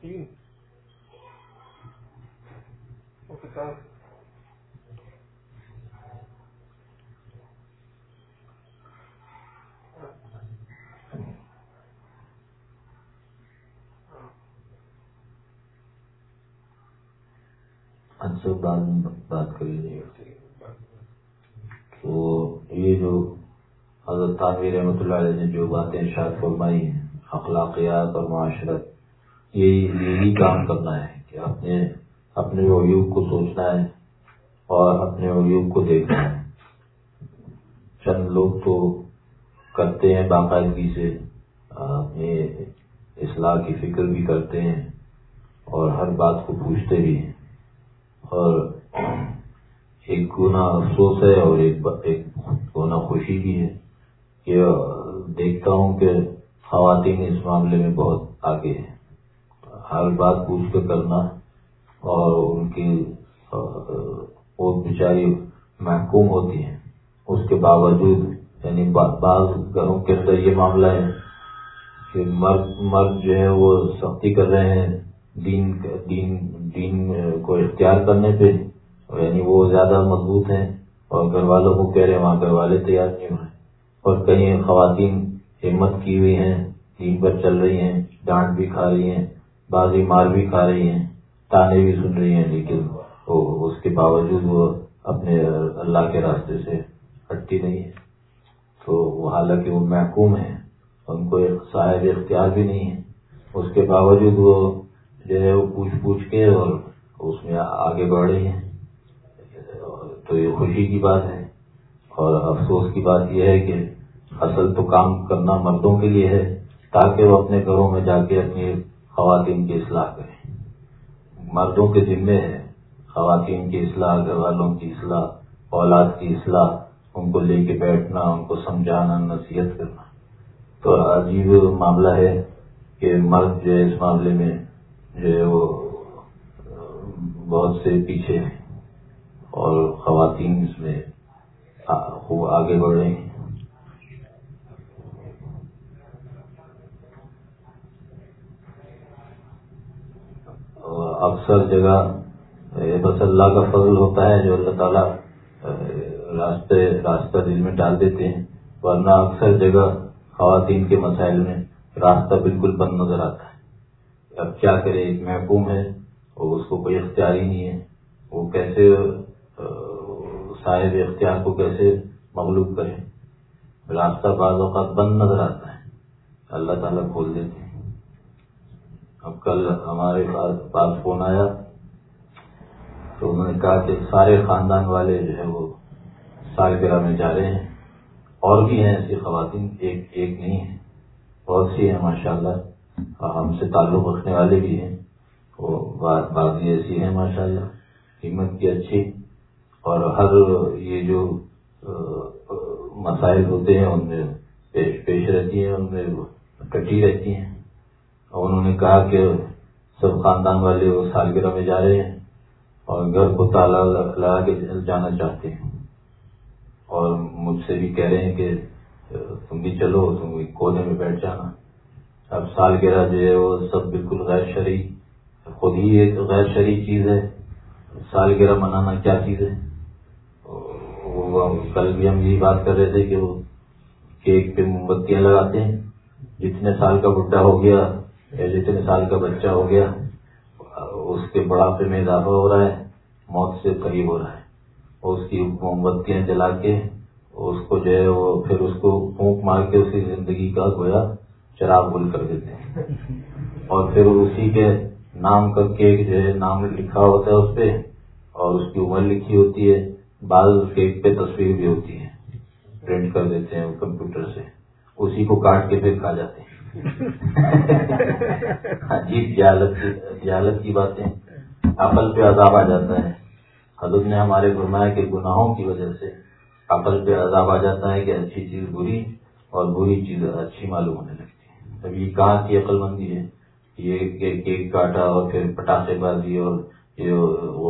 تین پچاس اچھا بعد میں بات کر لیجیے تو یہ جو حضرت تعمیر رحمۃ اللہ علیہ نے جو باتیں ارشاد فرمائی ہیں، اخلاقیات اور معاشرت یہی یہی کام کرنا ہے کہ اپنے اپنے عیوب کو سوچنا ہے اور اپنے عیوب کو دیکھنا ہے۔ چند لوگ تو کرتے ہیں باقاعدگی سے اپنے اصلاح کی فکر بھی کرتے ہیں اور ہر بات کو پوچھتے بھی ہیں۔ اور ایک گنا افسوس ہے اور ایک گنا خوشی بھی ہے۔ کہ دیکھتا ہوں کہ خواتین اس معاملے میں بہت آگے ہیں۔ ہر بات پوچھ کے کرنا اور ان کی وہ بیچاری محکوم ہوتی ہیں۔ اس کے باوجود یعنی بعض گھروں کے اندر یہ معاملہ ہے کہ مرد مرد جو ہے وہ سختی کر رہے ہیں، دین دین دین کو اختیار کرنے پہ یعنی وہ زیادہ مضبوط ہیں اور گھر والوں کو کہہ رہے ہیں، وہاں گھر والے تیار نہیں ہوئے اور کئی خواتین ہمت کی ہوئی ہیں، دین پر چل رہی ہیں، ڈانٹ بھی کھا رہی ہیں، بازی مار بھی کھا رہی ہیں۔ تانے بھی سن رہی ہیں، لیکن اس کے باوجود وہ اپنے اللہ کے راستے سے ہٹتی نہیں ہے تو وہ حالانکہ وہ محکوم ہیں، ان کو ایک صاحب اختیار بھی نہیں ہے۔ اس کے باوجود وہ جو ہے وہ پوچھ پوچھ کے اور اس میں آگے بڑھ رہی ہیں۔ تو یہ خوشی کی بات ہے۔ اور افسوس کی بات یہ ہے کہ اصل تو کام کرنا مردوں کے لیے ہے، تاکہ وہ اپنے گھروں میں جا کے اپنی خواتین کی اصلاح کریں۔ مردوں کے ذمے ہے خواتین کی اصلاح، گھر والوں کی اصلاح، اولاد کی اصلاح، ان کو لے کے بیٹھنا، ان کو سمجھانا، نصیحت کرنا۔ تو عجیب معاملہ ہے کہ مرد جو ہے اس معاملے میں جو ہے وہ، بہت سے پیچھے ہیں اور خواتین اس میں خوب آگے بڑھ رہی ہیں۔ اکثر جگہ بس اللہ کا فضل ہوتا ہے جو اللہ تعالیٰ راستے، راستہ دل میں ڈال دیتے ہیں۔ ورنہ اکثر جگہ خواتین کے مسائل میں راستہ بالکل بند نظر آتا ہے۔ اب کیا کرے، ایک محکوم ہے اور اس کو کوئی اختیار ہی نہیں ہے۔ وہ کیسے صاحب اختیار کو کیسے مغلوب کرے راستہ بعض اوقات بند نظر آتا ہے۔ اللہ تعالیٰ کھول دیتے ہیں۔ اب کل ہمارے پاس فون آیا تو انہوں نے کہا کہ سارے خاندان والے جو ہے وہ سالگرہ میں جا رہے ہیں۔ اور بھی ہیں ایسی خواتین، ایک ایک نہیں ہے بہت سی ہیں ماشاء اللہ ہم سے تعلق رکھنے والے بھی ہیں۔ وہ بازی ایسی ہیں ماشاء اللہ ہمت کی اچھی۔ اور ہر یہ جو مسائل ہوتے ہیں، ان میں پیش پیش رہتی ہیں، ان میں کٹی رہتی ہیں۔ اور انہوں نے کہا کہ سب خاندان والے وہ سالگرہ میں جا رہے ہیں اور گھر کو تالا لگا کے جانا چاہتے ہیں اور مجھ سے بھی کہہ رہے ہیں کہ، تم بھی چلو، تم بھی کونے میں بیٹھ جانا۔ اب سالگرہ جو ہے وہ سب بالکل غیر شرعی، خود ہی ایک غیر شرعی چیز ہے۔ سالگرہ منانا کیا چیز ہے؟ کل بھی ہم یہی بات کر رہے تھے کہ وہ کیک پہ موم بتیاں لگاتے ہیں۔ جتنے سال کا بڈھا ہو گیا جتنے سال کا بچہ ہو گیا، اس کے بڑھاپے میں اضافہ ہو رہا ہے، موت سے قریب ہو رہا ہے۔ اس کی موم بتیاں جلا کے، اس کو جو ہے وہ پھر اس کو پھونک مار کے اس کی زندگی کا گویا چراغ گل کر دیتے ہیں۔ اور پھر اسی کے نام کا کیک جو ہے، نام لکھا ہوتا ہے اس پہ، اور اس کی عمر لکھی ہوتی ہے، بعض کیک پہ تصویر بھی ہوتی ہے پرنٹ کر دیتے ہیں کمپیوٹر سے۔ اسی کو کاٹ کے پھر کھا جاتے ہیں۔ عجیب جہالت کی باتیں۔ عقل پہ عذاب آ جاتا ہے۔ حضرت نے ہمارے فرمایا کے گناہوں کی وجہ سے عقل پہ عذاب آ جاتا ہے کہ اچھی چیز بری اور بری چیز اچھی معلوم ہونے لگتی ہے۔ اب یہ کہاں کی عقل مندی ہے؟ یہ کیک کاٹا اور پھر پٹاخے بازی اور یہ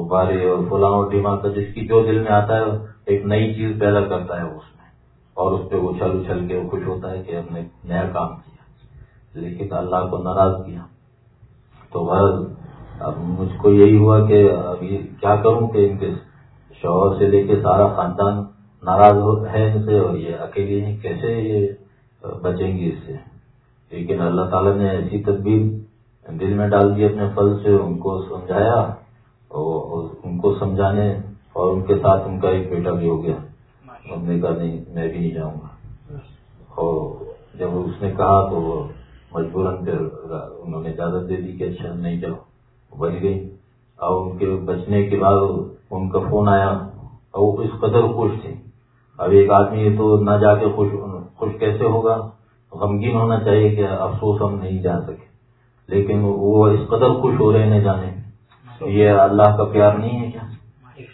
بارے اور فلاں اور ڈیمانڈ جس کی جو دل میں آتا ہے، ایک نئی چیز پیدا کرتا ہے اس میں۔ اور اس پہ اچھل اچھل کے خوش ہوتا ہے کہ ہم نے نیا کام کیا۔ لیکن اللہ کو ناراض کیا۔ تو بس اب مجھ کو یہی ہوا کہ ابھی کیا کروں کہ ان کے شوہر سے لے کے سارا خاندان ناراض ہے ان سے اور یہ اکیلے ہیں کیسے یہ بچیں گے اس سے؟ لیکن اللہ تعالیٰ نے ایسی تدبیر دل میں ڈال دی اپنے پھل سے ان کو سمجھایا اور ان کو سمجھانے اور ان کے ساتھ ان کا ایک بیٹا بھی ہو گیا۔ نے کہا نہیں میں بھی نہیں جاؤں گا۔ اور جب اس نے کہا تو وہ مجبوراً پھر انہوں نے اجازت دے دی کہ اچھا نہیں جاؤ بچ گئی اور ان کے بچنے کے بعد ان کا فون آیا اور وہ اس قدر خوش تھے۔ اب ایک آدمی تو نہ جا کے خوش خوش کیسے ہوگا؟ غمگین ہونا چاہیے کہ افسوس ہم نہیں جا سکے۔ لیکن وہ اس قدر خوش ہو رہے ہیں جانے۔ یہ اللہ کا پیار نہیں ہے کیا؟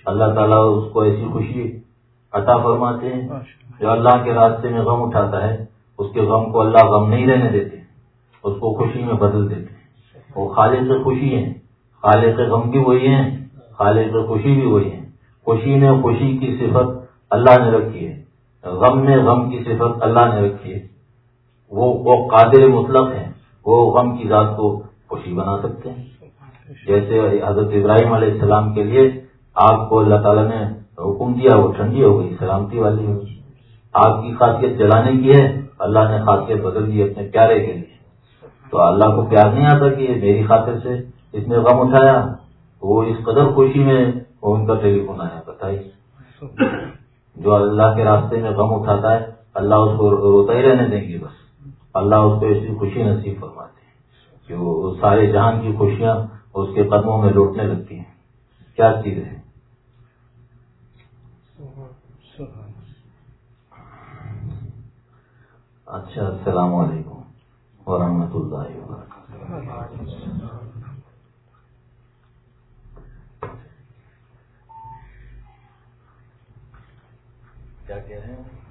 اللہ تعالیٰ اس کو ایسی خوشی عطا فرماتے ہیں جو اللہ کے راستے میں غم اٹھاتا ہے۔ اس کے غم کو اللہ غم نہیں رہنے دیتے۔ اس کو خوشی میں بدل دیتے ہیں۔ وہ خالد سے خوشی ہیں۔ خالد سے غم بھی وہی ہیں۔ خالد سے خوشی بھی وہی ہے خوشی میں خوشی کی صفت اللہ نے رکھی ہے۔ غم میں غم کی صفت اللہ نے رکھی ہے۔ وہ قادر مطلق ہیں۔ وہ غم کی ذات کو خوشی بنا سکتے ہیں۔ جیسے حضرت ابراہیم علیہ السلام کے لیے آگ کو اللہ تعالیٰ نے حکم دیا، وہ ٹھنڈی ہو گئی، سلامتی والی ہو گئی۔ آگ کی خاصیت جلانے کی ہے، اللہ نے خاصیت بدل دی اپنے پیارے کے لیے۔ تو اللہ کو پیار نہیں آتا کہ میری خاطر سے اس نے غم اٹھایا وہ اس قدر خوشی میں وہ ان کا ٹیلی فون آیا بتائیے جو اللہ کے راستے میں غم اٹھاتا ہے، اللہ اس کو روتا ہی رہنے دیں گے بس۔ اللہ اس کو ایسی خوشی نصیب فرماتے ہیں کہ وہ سارے جہان کی خوشیاں اس کے قدموں میں لوٹنے لگتی ہیں۔ کیا چیز ہے؟ اچھا السلام علیکم۔ ورحمۃ اللہ وبرکاتہ۔ کیا کہہ رہے ہیں؟